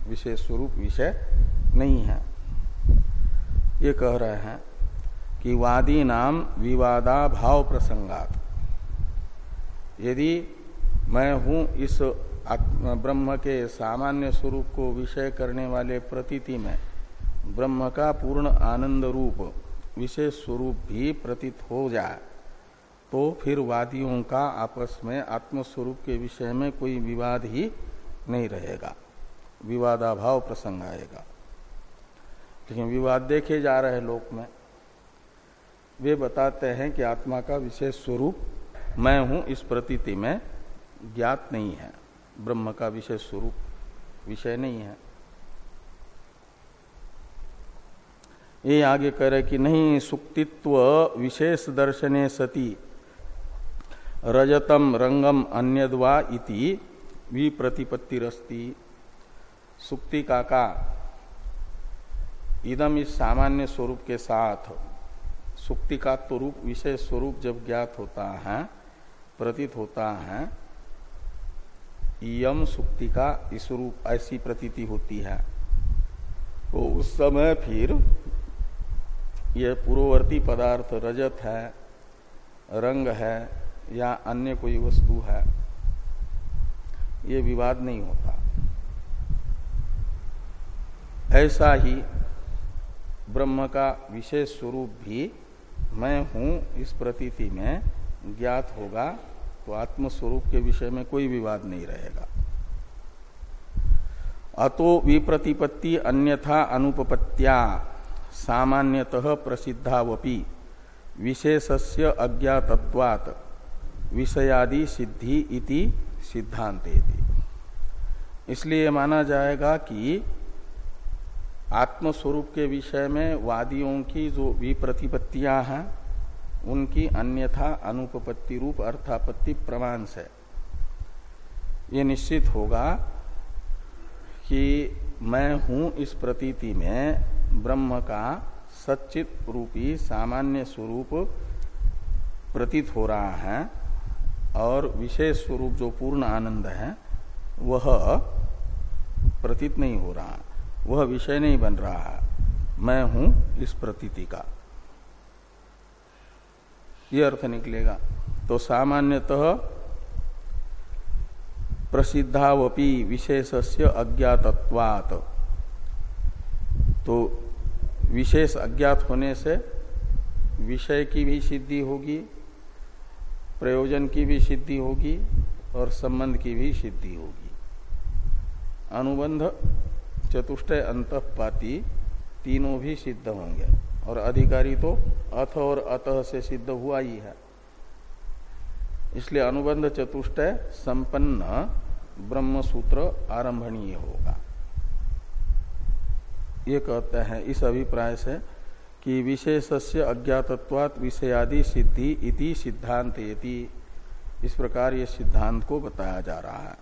Speaker 1: विशेष स्वरूप विषय नहीं है। ये कह रहे हैं कि वादी नाम विवादा भाव प्रसंगात। यदि मैं हूँ इस ब्रह्म के सामान्य स्वरूप को विषय करने वाले प्रतीति में, ब्रह्म का पूर्ण आनंद रूप विशेष स्वरूप भी प्रतीत हो जाए तो फिर वादियों का आपस में आत्मस्वरूप के विषय में कोई विवाद ही नहीं रहेगा। विवादाभाव प्रसंग आएगा। लेकिन विवाद देखे जा रहे लोक में। वे बताते हैं कि आत्मा का विशेष स्वरूप मैं हूँ, इस प्रतीति में ज्ञात नहीं है। ब्रह्म का विशेष स्वरूप विषय नहीं है। ये आगे कह रहे कि नहीं, सुक्तित्व विशेष दर्शने सती, रजतम रंगम अन्यद्वा इति विप्रतिपत्तिरस्ति। सुक्ति का का इदम इस सामान्य स्वरूप के साथ, सुक्ति का तो रूप, विशेष स्वरूप जब ज्ञात होता है, प्रतीत होता है यम सुक्ति का इस रूप, ऐसी प्रतीति होती है। तो उस समय फिर यह पूर्ववर्ती पदार्थ रजत है, रंग है, या अन्य कोई वस्तु है, ये विवाद नहीं होता। ऐसा ही ब्रह्म का विशेष स्वरूप भी मैं हूँ, इस प्रतीति में ज्ञात होगा तो आत्मस्वरूप के विषय में कोई विवाद नहीं रहेगा। अतो विप्रतिपत्ति अन्यथा अनुपपत्तिया, सामान्यतः प्रसिद्धावपि, विशेषस्य अज्ञातत्वात्, विषयादि सिद्धि इति सिद्धांत इसलिए माना जाएगा कि आत्मस्वरूप के विषय में वादियों की जो विप्रतिपत्तियाँ हैं, उनकी अन्यथा अनुपपत्ति रूप अर्थापत्ति प्रमाण से। ये निश्चित होगा कि मैं हूँ इस प्रतीति में ब्रह्म का सचित रूपी सामान्य स्वरूप प्रतीत हो रहा है और विशेष स्वरूप जो पूर्ण आनंद है, वह प्रतीत नहीं हो रहा। वह विषय नहीं बन रहा मैं हूँ इस प्रतीति का। यह अर्थ निकलेगा। तो सामान्यतः प्रसिद्धावपि विशेषस्य अज्ञातत्वात्। तो विशेष अज्ञात होने से विषय की भी सिद्धि होगी, प्रयोजन की भी सिद्धि होगी और संबंध की भी सिद्धि होगी। अनुबंध चतुष्टय अंतपाती तीनों भी सिद्ध होंगे। और अधिकारी तो अथ और अतः से सिद्ध हुआ ही है। इसलिए अनुबंध चतुष्टय संपन्न ब्रह्म सूत्र आरंभणीय होगा। ये कहते हैं इस अभिप्राय से कि विशेषस्य अज्ञातत्वात् विषयादि सिद्धि इति सिद्धांत इस प्रकार ये सिद्धांत को बताया जा रहा है।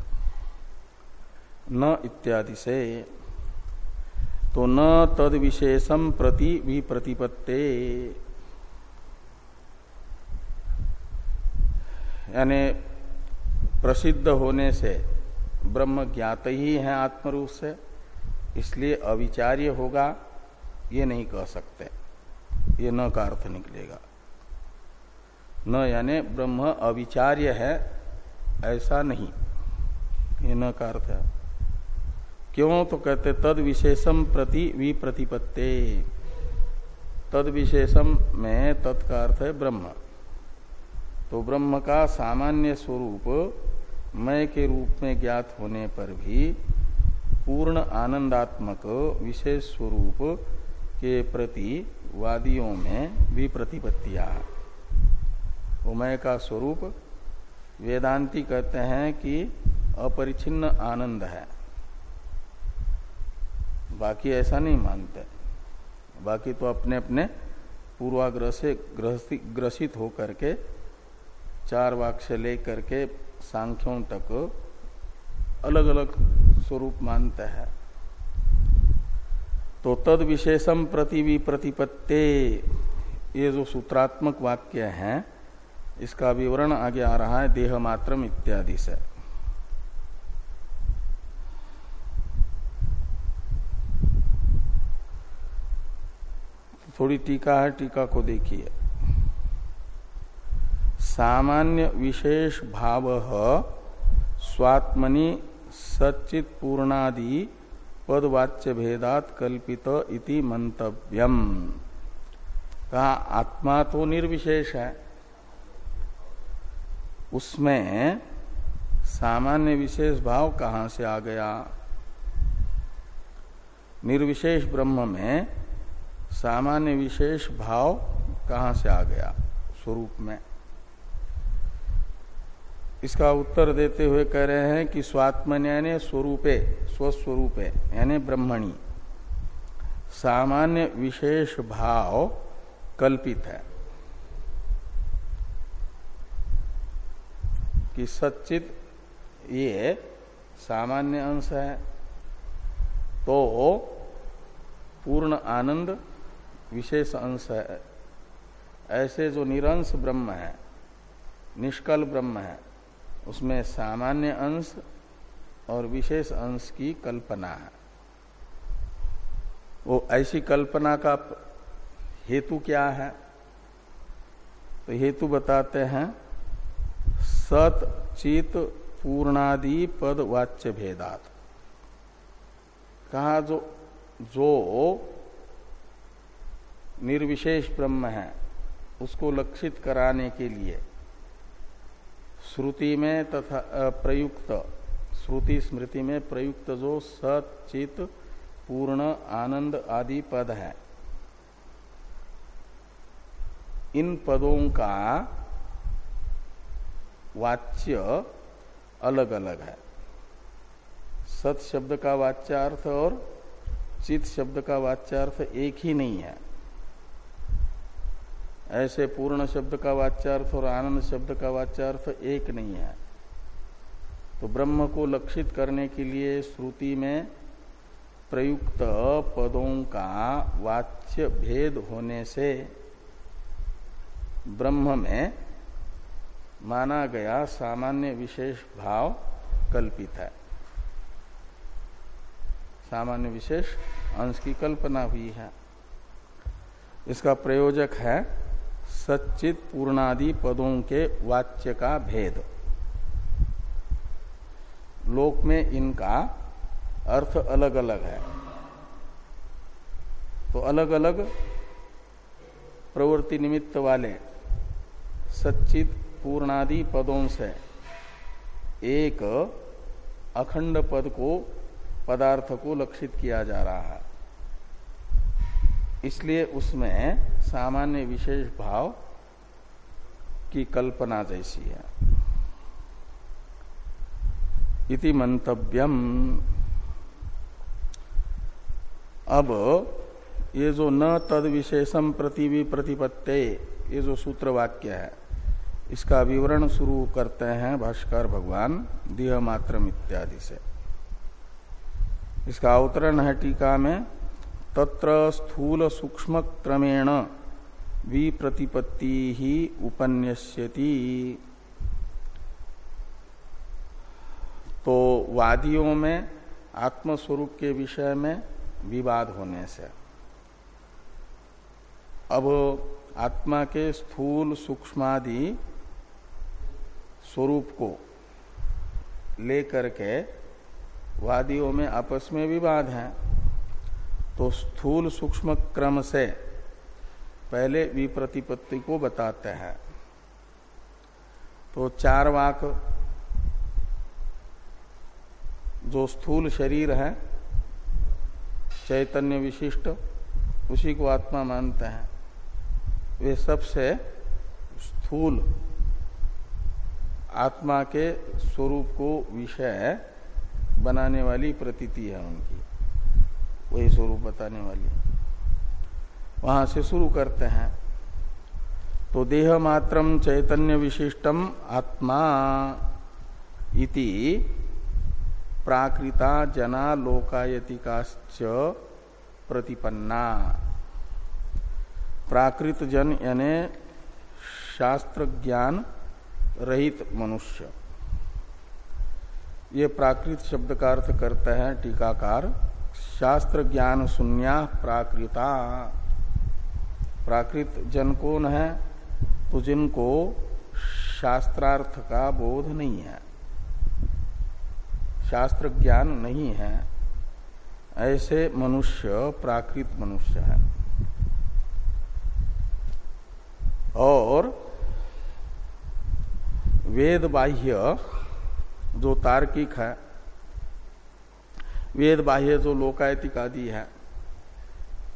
Speaker 1: न इत्यादि से तो न तद विशेषम प्रति विप्रतिपत्ते। यानी प्रसिद्ध होने से ब्रह्म ज्ञात ही है आत्मरूप से, इसलिए अविचार्य होगा, ये नहीं कह सकते। ये न का अर्थ निकलेगा। न यानी ब्रह्म अविचार्य है, ऐसा नहीं। ये न का अर्थ है। क्यों? तो कहते, तद विशेषम प्रति विप्रतिपत्ते। तद विशेषम में तत्का अर्थ है ब्रह्म। तो ब्रह्म का सामान्य स्वरूप मय के रूप में ज्ञात होने पर भी पूर्ण आनंदात्मक विशेष स्वरूप के प्रति वादियों में भी प्रतिपत्तिया उमय का स्वरूप वेदांती कहते हैं कि अपरिचिन्न आनंद है। बाकी ऐसा नहीं मानते। बाकी तो अपने अपने पूर्वाग्रह से ग्रसित होकर के, चार वाक से लेकर के सांख्यों तक अलग अलग स्वरूप मानते हैं। तो तद विशेषम प्रति प्रतिपत्ते, ये जो सूत्रात्मक वाक्य है, इसका विवरण आगे आ रहा है, देह मात्रम इत्यादि से। थोड़ी टीका है, टीका को देखिए। सामान्य विशेष भाव स्वात्मनि सचित पूर्णादि पदवाच्य भेदात कल्पित इति मंतव्यम। कहा, आत्मा तो निर्विशेष है। उसमें सामान्य विशेष भाव कहाँ से आ गया? निर्विशेष ब्रह्म में सामान्य विशेष भाव कहाँ से आ गया? स्वरूप में। इसका उत्तर देते हुए कह रहे हैं कि स्वात्मन यानी स्वरूपे, स्वस्वरूपे, यानी ब्रह्मणी। सामान्य विशेष भाव कल्पित है कि सच्चित ये सामान्य अंश है तो पूर्ण आनंद विशेष अंश है। ऐसे जो निरंश ब्रह्म है, निष्कल ब्रह्म है, उसमें सामान्य अंश और विशेष अंश की कल्पना है। वो ऐसी कल्पना का हेतु क्या है? तो हेतु बताते हैं, सत, चित, पूर्णादि, पद, वाच्य, भेदात। कहा जो जो निर्विशेष ब्रह्म है, उसको लक्षित कराने के लिए। श्रुति में तथा प्रयुक्त, श्रुति स्मृति में प्रयुक्त जो सत, चित, पूर्ण, आनंद आदि पद है। इन पदों का वाच्य अलग अलग है। सत शब्द का वाच्यार्थ और चित शब्द का वाच्यार्थ एक ही नहीं है। ऐसे पूर्ण शब्द का वाच्यार्थ और आनंद शब्द का वाच्यार्थ एक नहीं है। तो ब्रह्म को लक्षित करने के लिए श्रुति में प्रयुक्त पदों का वाच्य भेद होने से ब्रह्म में माना गया सामान्य विशेष भाव कल्पित है। सामान्य विशेष अंश की कल्पना हुई है। इसका प्रयोजक है सच्चित पूर्णादि पदों के वाच्य का भेद। लोक में इनका अर्थ अलग अलग है। तो अलग अलग प्रवृत्ति निमित्त वाले सच्चित पूर्णादि पदों से एक अखंड पद को, पदार्थ को लक्षित किया जा रहा है। इसलिए उसमें सामान्य विशेष भाव की कल्पना जैसी है। इति मंतव्यम। अब ये जो न तद विशेषम प्रतिवि प्रतिपत्ते, ये जो सूत्र वाक्य है, इसका विवरण शुरू करते हैं भाष्कर भगवान, देह इत्यादि से। इसका अवतरण है टीका में। तत्र स्थूल सूक्ष्म क्रमेण विप्रतिपत्ति ही उपन्यस्यति। तो वादियों में, आत्मस्वरूप के विषय में विवाद होने से। अब आत्मा के स्थूल सूक्ष्मादि स्वरूप को लेकर के वादियों में आपस में विवाद है। तो स्थूल सूक्ष्म क्रम से पहले विप्रतिपत्ति को बताते हैं। तो चार वाक जो स्थूल शरीर है, चैतन्य विशिष्ट, उसी को आत्मा मानते हैं। वे सबसे स्थूल आत्मा के स्वरूप को विषय बनाने वाली प्रतीति है उनकी। वही स्वरूप बताने वाली वहाँ से शुरू करते हैं। तो देह मात्रम चैतन्य विशिष्टम आत्मा इति प्राकृता जना लोकायतिकाश्च प्रतिपन्ना। प्राकृत जन यानी शास्त्र ज्ञान रहित मनुष्य। ये प्राकृत शब्द का अर्थ करते हैं टीकाकार। शास्त्र ज्ञान शून्या प्राकृता। प्राकृत जन कौन है? तो जिनको शास्त्रार्थ का बोध नहीं है। शास्त्र ज्ञान नहीं है। ऐसे मनुष्य प्राकृत मनुष्य है। और वेद बाह्य जो तार्किक है वेद बाह्य जो लोकायतिक आदि है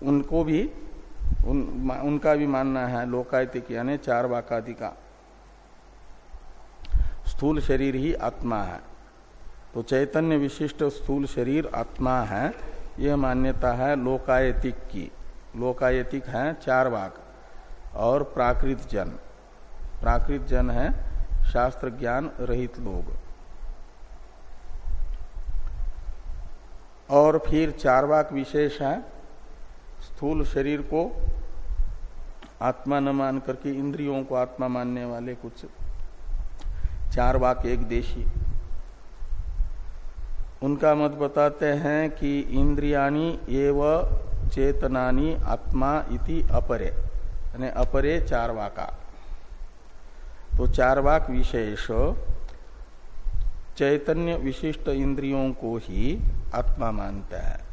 Speaker 1: उनको भी उन, उनका भी मानना है लोकायतिक यानी चार वाकादि का। स्थूल शरीर ही आत्मा है। तो चैतन्य विशिष्ट स्थूल शरीर आत्मा है यह मान्यता है लोकायतिक की। लोकायतिक है चार वाक और प्राकृत जन। प्राकृत जन है शास्त्र ज्ञान रहित लोग। और फिर चार वाक विशेष है, स्थूल शरीर को आत्मा न मान करके इंद्रियों को आत्मा मानने वाले कुछ चार वाक एक देशी। उनका मत बताते हैं कि इंद्रियाणी एव चेतनानी आत्मा इति अपरे, यानी अपरे चार वाका तो चार वाक विशेष, चैतन्य विशिष्ट इंद्रियों को ही आत्मा मानता है।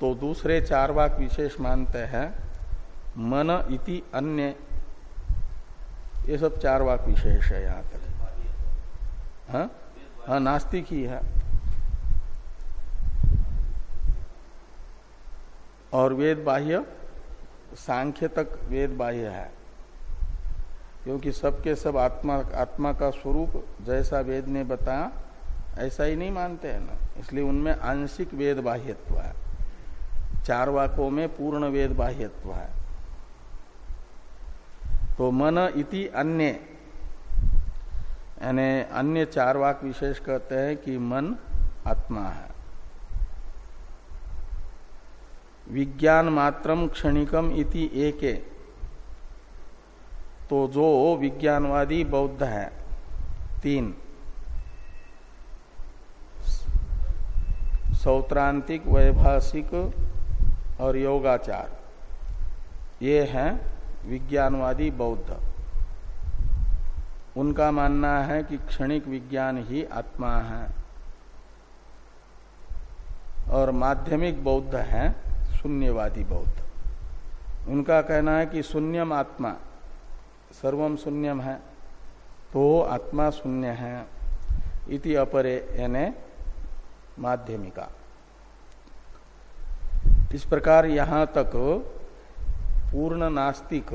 Speaker 1: तो दूसरे चार वाक विशेष मानते हैं, मन इति अन्य। ये सब चार वाक विशेष है यहाँ तक। हाँ? हाँ नास्तिक ही है। और वेद बाह्य सांख्य तक वेद बाह्य है। क्योंकि सबके सब आत्मा आत्मा का स्वरूप जैसा वेद ने बताया ऐसा ही नहीं मानते हैं ना। इसलिए उनमें आंशिक वेद बाह्यत्व है। चार वाकों में पूर्ण वेद बाह्यत्व है। तो मन इति अन्य। यानी अन्य चार वाक विशेष कहते हैं कि मन आत्मा है। विज्ञान मात्रम क्षणिकम इति एके। तो जो विज्ञानवादी बौद्ध है, तीन। सौत्रांतिक वैभाषिक और योगाचार। ये हैं विज्ञानवादी बौद्ध। उनका मानना है कि क्षणिक विज्ञान ही आत्मा है। और माध्यमिक बौद्ध हैं शून्यवादी बौद्ध। उनका कहना है कि शून्यम आत्मा, सर्वम शून्यम है तो आत्मा शून्य है। इति अपरे यानी माध्यमिका। इस प्रकार यहाँ तक पूर्ण नास्तिक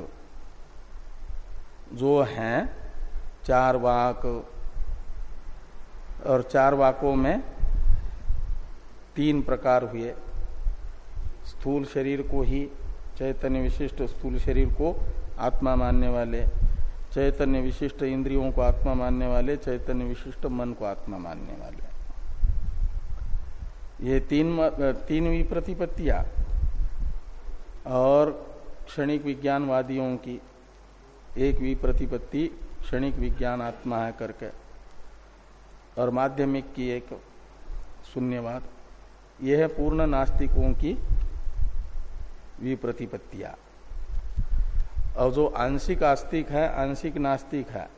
Speaker 1: जो हैं, चार वाक और चार वाकों में तीन प्रकार हुए। स्थूल शरीर को ही चैतन्य विशिष्ट स्थूल शरीर को आत्मा मानने वाले, चैतन्य विशिष्ट इंद्रियों को आत्मा मानने वाले, चैतन्य विशिष्ट मन को आत्मा मानने वाले। ये तीन तीनवी प्रतिपत्तियाँ और क्षणिक विज्ञानवादियों की एक भी प्रतिपत्ति क्षणिक विज्ञान आत्मा है करके और माध्यमिक की एक शून्यवाद। यह है पूर्ण नास्तिकों की विप्रतिपत्तियाँ और जो आंशिक आस्तिक है, आंशिक नास्तिक है,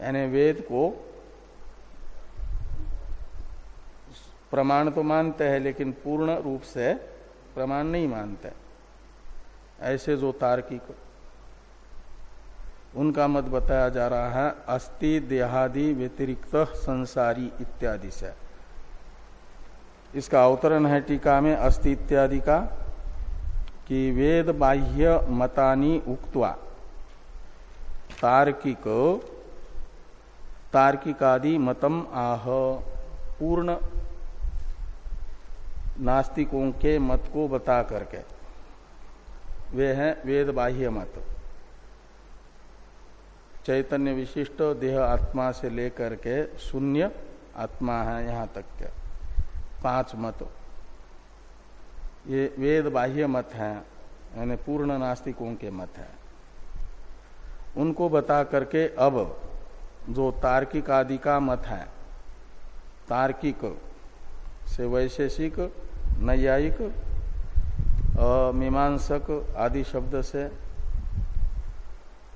Speaker 1: यानी वेद को प्रमाण तो मानते हैं, लेकिन पूर्ण रूप से प्रमाण नहीं मानते। ऐसे जो तार्किक उनका मत बताया जा रहा है, अस्ति देहादि व्यतिरिक्त संसारी इत्यादि से। इसका अवतरण है टीका में, अस्ति इत्यादि का, कि वेद बाह्य मतानी उक्त्वा, तार्किक, तार्किकादि मतम आह, पूर्ण नास्तिकों के मत को बता करके। वे हैं वेद बाह्य मत। चैतन्य विशिष्ट देह आत्मा से लेकर के शून्य आत्मा है यहाँ तक के। पाँच मत। ये वेद बाह्य मत है, यानी पूर्ण नास्तिकों के मत है। उनको बता करके अब जो तार्किक आदि का मत है, तार्किक से वैशेषिक नैयायिक मीमांसक आदि शब्द से,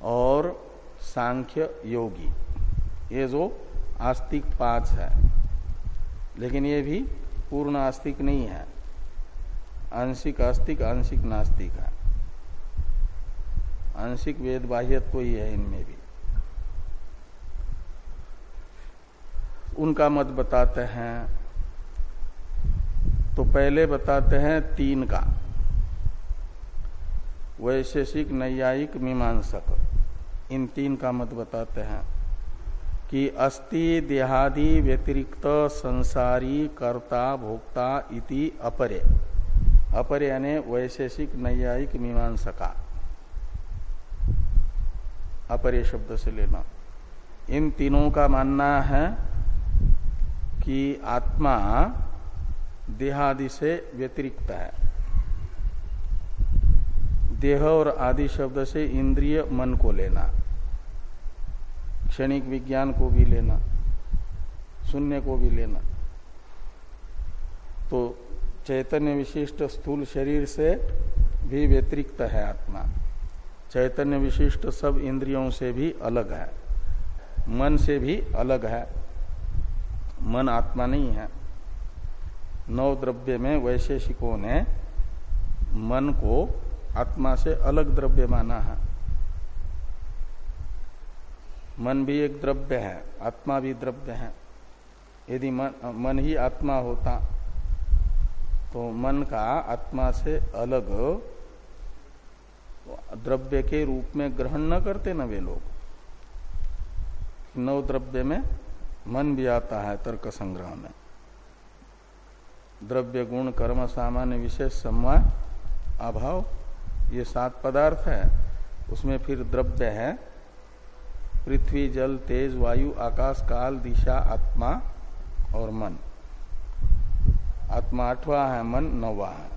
Speaker 1: और सांख्य योगी। ये जो आस्तिक पाँच है, लेकिन ये भी पूर्ण आस्तिक नहीं है। आंशिक आस्तिक, आंशिक नास्तिक है। आंशिक वेद बाह्यत्व ही है इनमें भी। उनका मत बताते हैं तो पहले बताते हैं तीन का। वैशेषिक, नैयायिक, मीमांसक। इन तीन का मत बताते हैं कि अस्ति देहादि व्यतिरिक्त संसारी कर्ता भोक्ता इति अपरे। अपरे यानी वैशेषिक, नैयायिक, मीमांसका। अपरे शब्द से लेना। इन तीनों का मानना है कि आत्मा देहादि से व्यतिरिक्त है। देह और आदि शब्द से इंद्रिय मन को लेना, क्षणिक विज्ञान को भी लेना, शून्य को भी लेना। तो चैतन्य विशिष्ट स्थूल शरीर से भी व्यतिरिक्त है आत्मा। चैतन्य विशिष्ट सब इंद्रियों से भी अलग है। मन से भी अलग है। मन आत्मा नहीं है। नौ द्रव्य में वैशेषिकों ने मन को आत्मा से अलग द्रव्य माना है। मन भी एक द्रव्य है आत्मा भी द्रव्य है। यदि मन, मन ही आत्मा होता तो मन का आत्मा से अलग द्रव्य के रूप में ग्रहण न करते न वे लोग। नव द्रव्य में मन भी आता है तर्क संग्रह में। द्रव्य गुण, कर्म, सामान्य, विशेष समवाय अभाव, ये सात पदार्थ है। उसमें फिर द्रव्य है। पृथ्वी, जल, तेज, वायु, आकाश, काल, दिशा, आत्मा और मन। आत्मा आठवा है, मन नौवा है।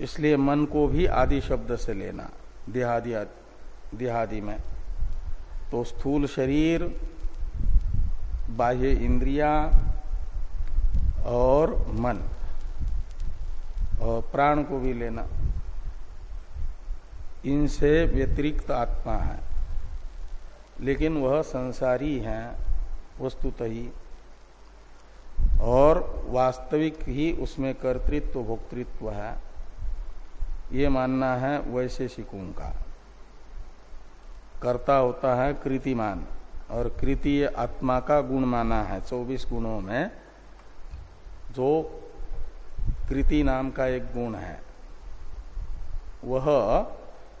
Speaker 1: इसलिए मन को भी आदि शब्द से लेना, देहादि देहादि में। तो स्थूल शरीर, बाह्य इंद्रिया और मन, और प्राण को भी लेना। इनसे व्यतिरिक्त आत्मा है, लेकिन वह संसारी है वस्तुत ही, और वास्तविक ही उसमें कर्तृत्व, भोक्तृत्व है। ये मानना है वैशेषिकों का। कर्ता होता है कृतिमान, और कृति आत्मा का गुण माना है, चौबीस गुणों में जो कृति नाम का एक गुण है, वह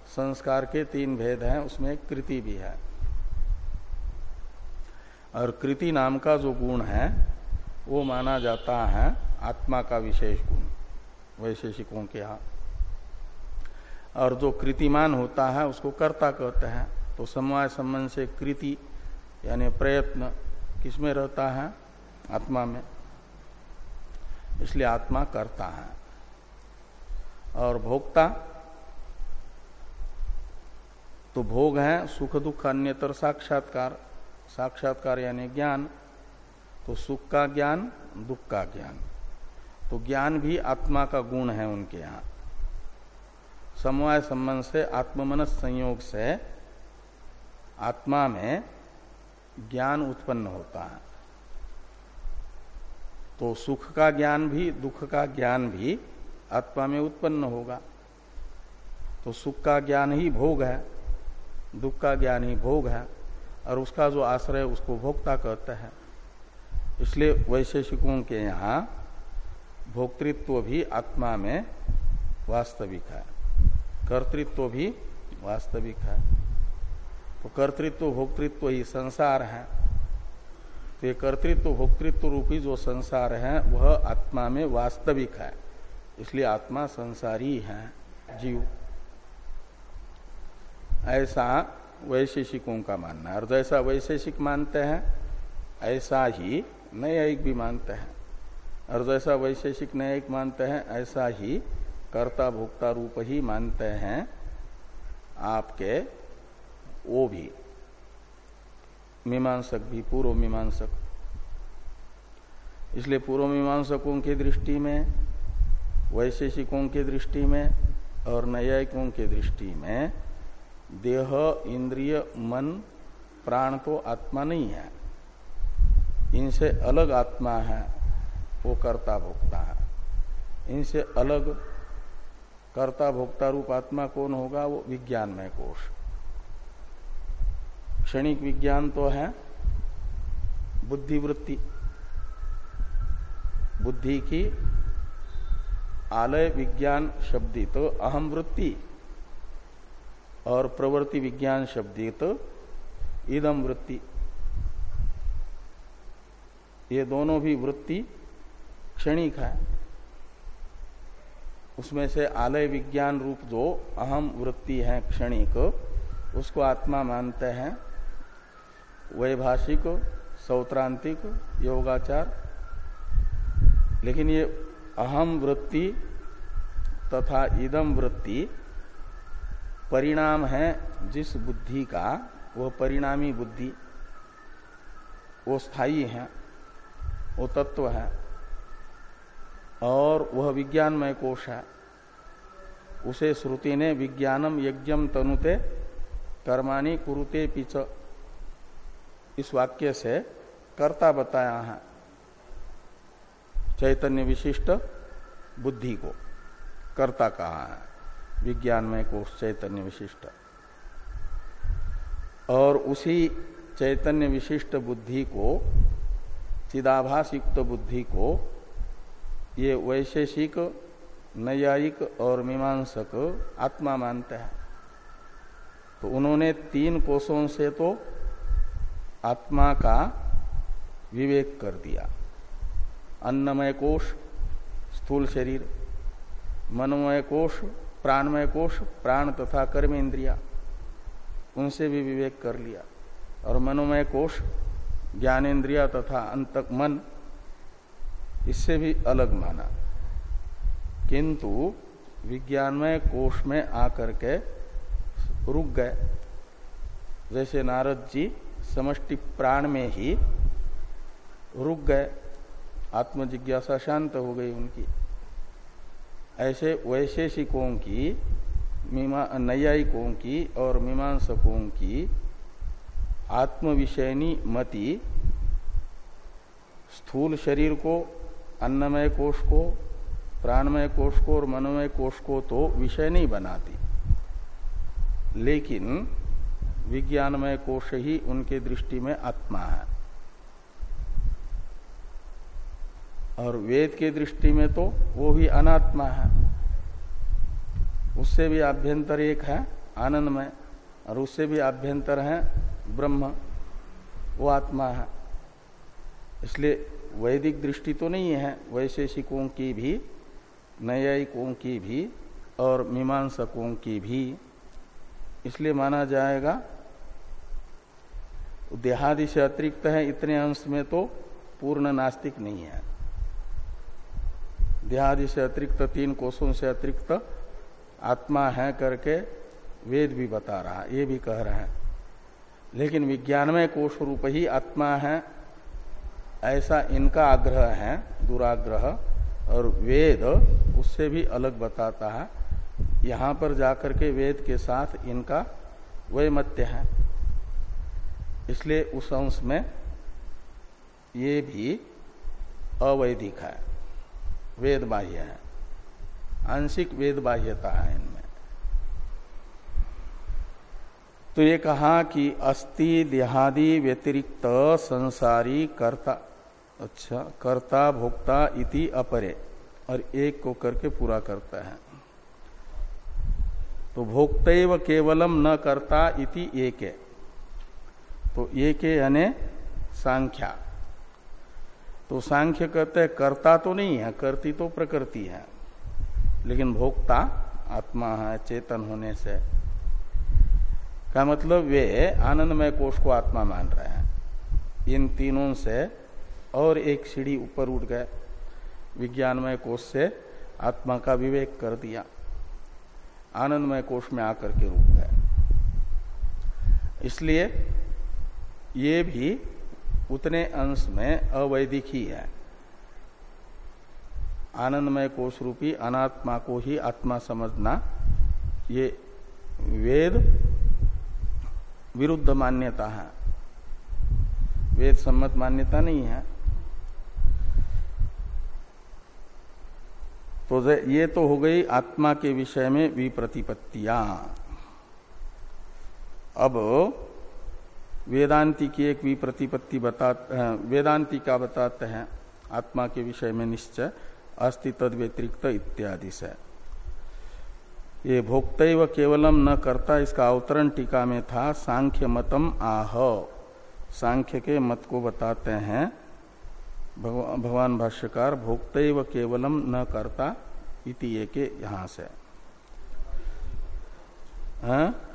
Speaker 1: संस्कार के तीन भेद हैं, उसमें कृति भी है। और कृति नाम का जो गुण है, वो माना जाता है आत्मा का विशेष गुण, वैशेषिकों के यहाँ। और जो कृतिमान होता है, उसको कर्ता कहते हैं। तो समवाय संबंध से कृति, यानी प्रयत्न, किसमें रहता है? आत्मा में। इसलिए आत्मा करता है। और भोक्ता तो भोग है सुख दुख अन्यतर साक्षात्कार। साक्षात्कार यानी ज्ञान तो सुख का ज्ञान, दुख का ज्ञान। तो ज्ञान भी आत्मा का गुण है उनके यहाँ। समवाय संबंध से आत्ममनस संयोग से आत्मा में ज्ञान उत्पन्न होता है। तो सुख का ज्ञान भी, दुख का ज्ञान भी आत्मा में उत्पन्न होगा। तो सुख का ज्ञान ही भोग है, दुख का ज्ञान ही भोग है, और उसका जो आश्रय उसको भोक्ता कहते हैं। इसलिए वैशेषिकों के यहाँ भोक्तृत्व भी आत्मा में वास्तविक है। कर्तृत्व भी वास्तविक है। तो कर्तृत्व, भोक्तृत्व ही संसार है। तो ये कर्तृत्व, भोक्तृत्व रूपी जो संसार है, वह आत्मा में वास्तविक है। इसलिए आत्मा संसारी है, जीव। ऐसा वैशेषिकों का मानना है। और जैसा वैशेषिक मानते हैं, ऐसा ही न्यायिक भी मानते हैं। और जैसा वैशेषिक न्यायिक मानते हैं, ऐसा ही कर्ता भोक्ता रूप ही मानते हैं आपके, वो भी। मीमांसक भी, पूर्व मीमांसक। इसलिए पूर्व मीमांसकों की दृष्टि में, वैशेषिकों की दृष्टि में और न्यायिकों की दृष्टि में देह, इंद्रिय, मन, प्राण तो आत्मा नहीं है। इनसे अलग आत्मा है, वो कर्ता भोक्ता है। इनसे अलग कर्ता भोक्ता रूप आत्मा कौन होगा? वो विज्ञान में कोष क्षणिक विज्ञान तो है, बुद्धिवृत्ति। बुद्धि की आलय विज्ञान शब्दित तो अहम वृत्ति, और प्रवृत्ति विज्ञान शब्दित तो इदम वृत्ति। ये दोनों भी वृत्ति क्षणिक है। उसमें से आलय विज्ञान रूप जो अहम वृत्ति है क्षणिक, उसको आत्मा मानते हैं। वैभाषिक सौत्रांतिक योगाचार। लेकिन ये अहम वृत्ति तथा इदम वृत्ति परिणाम है जिस बुद्धि का वह परिणामी बुद्धि। वो स्थायी है, वो तत्व है, और वह विज्ञानमय कोश है। उसे श्रुति ने विज्ञानम यज्ञम तनुते, कर्माणी कुरुते पिच। इस वाक्य से कर्ता बताया है चैतन्य विशिष्ट बुद्धि को। कर्ता कहा है, विज्ञान में कोष चैतन्य विशिष्ट। और उसी चैतन्य विशिष्ट बुद्धि को चिदाभास युक्त बुद्धि को, ये वैशेषिक, नैयायिक और मीमांसक आत्मा मानते हैं। तो उन्होंने तीन कोषों से तो आत्मा का विवेक कर दिया। अन्नमय कोष स्थूल शरीर, मनोमय कोष प्राणमय कोष प्राण तथा कर्म इंद्रिया, उनसे भी विवेक कर लिया। और मनोमय कोष ज्ञानेन्द्रिया तथा अंतक मन, इससे भी अलग माना। किंतु विज्ञानमय कोष में आकर के रुक गए। जैसे नारद जी समष्टि प्राण में ही रुक गए। आत्मजिज्ञासा शांत हो गई उनकी। ऐसे वैशेषिकों की नैयायिकों की और मीमांसकों की आत्मविषयनी मति स्थूल शरीर को, अन्नमय कोष को, प्राणमय कोष को और मनोमय कोष को तो विषय नहीं बनाती। लेकिन विज्ञानमय कोष ही उनके दृष्टि में आत्मा है। और वेद के दृष्टि में तो वो भी अनात्मा है। उससे भी आभ्यंतर एक है, आनंदमय। और उससे भी आभ्यंतर है, ब्रह्म। वो आत्मा है। इसलिए वैदिक दृष्टि तो नहीं है, वैशेषिकों की भी, न्यायिकों की भी और मीमांसकों की भी। इसलिए माना जाएगा, देहादि से अतिरिक्त है, इतने अंश में तो पूर्ण नास्तिक नहीं है। देहादि से अतिरिक्त, तीन कोषों से अतिरिक्त आत्मा है करके वेद भी बता रहा, ये भी कह रहे हैं। लेकिन विज्ञानमय कोष रूप ही आत्मा है, ऐसा इनका आग्रह है, दुराग्रह, और वेद उससे भी अलग बताता है। यहाँ पर जाकर के वेद के साथ इनका वैमत्य है। इसलिए उस अंश में ये भी अवैधिक है। वेद बाह्य है। आंशिक वेद बाह्यता है इनमें। तो ये कहा कि अस्ति देहादि व्यतिरिक्त संसारी कर्ता अच्छा कर्ता, भोक्ता इति अपरे, और एक को करके पूरा करता है। तो भोक्तव केवलम न करता इति एक। तो एक यानी सांख्या। तो सांख्य कहते हैं, कर्ता तो नहीं है, करती तो प्रकृति है। लेकिन भोक्ता आत्मा है, चेतन होने से। का मतलब? वे आनंदमय कोष को आत्मा मान रहे हैं। इन तीनों से और एक सीढ़ी ऊपर उठ गए। विज्ञानमय कोष से आत्मा का विवेक कर दिया। आनंदमय कोष में आकर के रुक गए इसलिए ये भी उतने अंश में अवैधिक ही है। आनंदमय कोष रूपी अनात्मा को ही आत्मा समझना ये वेद विरुद्ध मान्यता है। वेद सम्मत मान्यता नहीं है। तो ये तो हो गई आत्मा के विषय में विप्रतिपत्तियाँ। अब वेदांति की एक विप्रतिपत्ति बता वेदांति का बताते हैं, आत्मा के विषय में निश्चय अस्ति तद व्यतिरिक्त इत्यादि से। ये भोक्त व केवलम न करता, इसका अवतरण टीका में था, सांख्य मतम आह। सांख्य के मत को बताते हैं भगवान भाष्यकार भोक्त केवलम न करता इति के यहाँ से हाँ?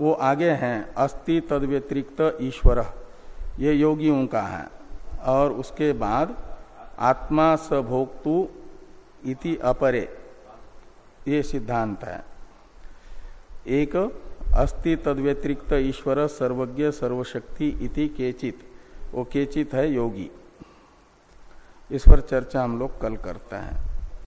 Speaker 1: वो आगे हैं, अस्ति तद व्यतिरिक्त ईश्वर। ये योगियों का है। और उसके बाद, आत्मा सभोक्तु इति अपरे। ये सिद्धांत है। एक अस्ति तद व्यतिरिक्त ईश्वर सर्वज्ञ सर्वशक्ति इति केचित। वो केचित है योगी। इस पर चर्चा हम लोग कल करते हैं।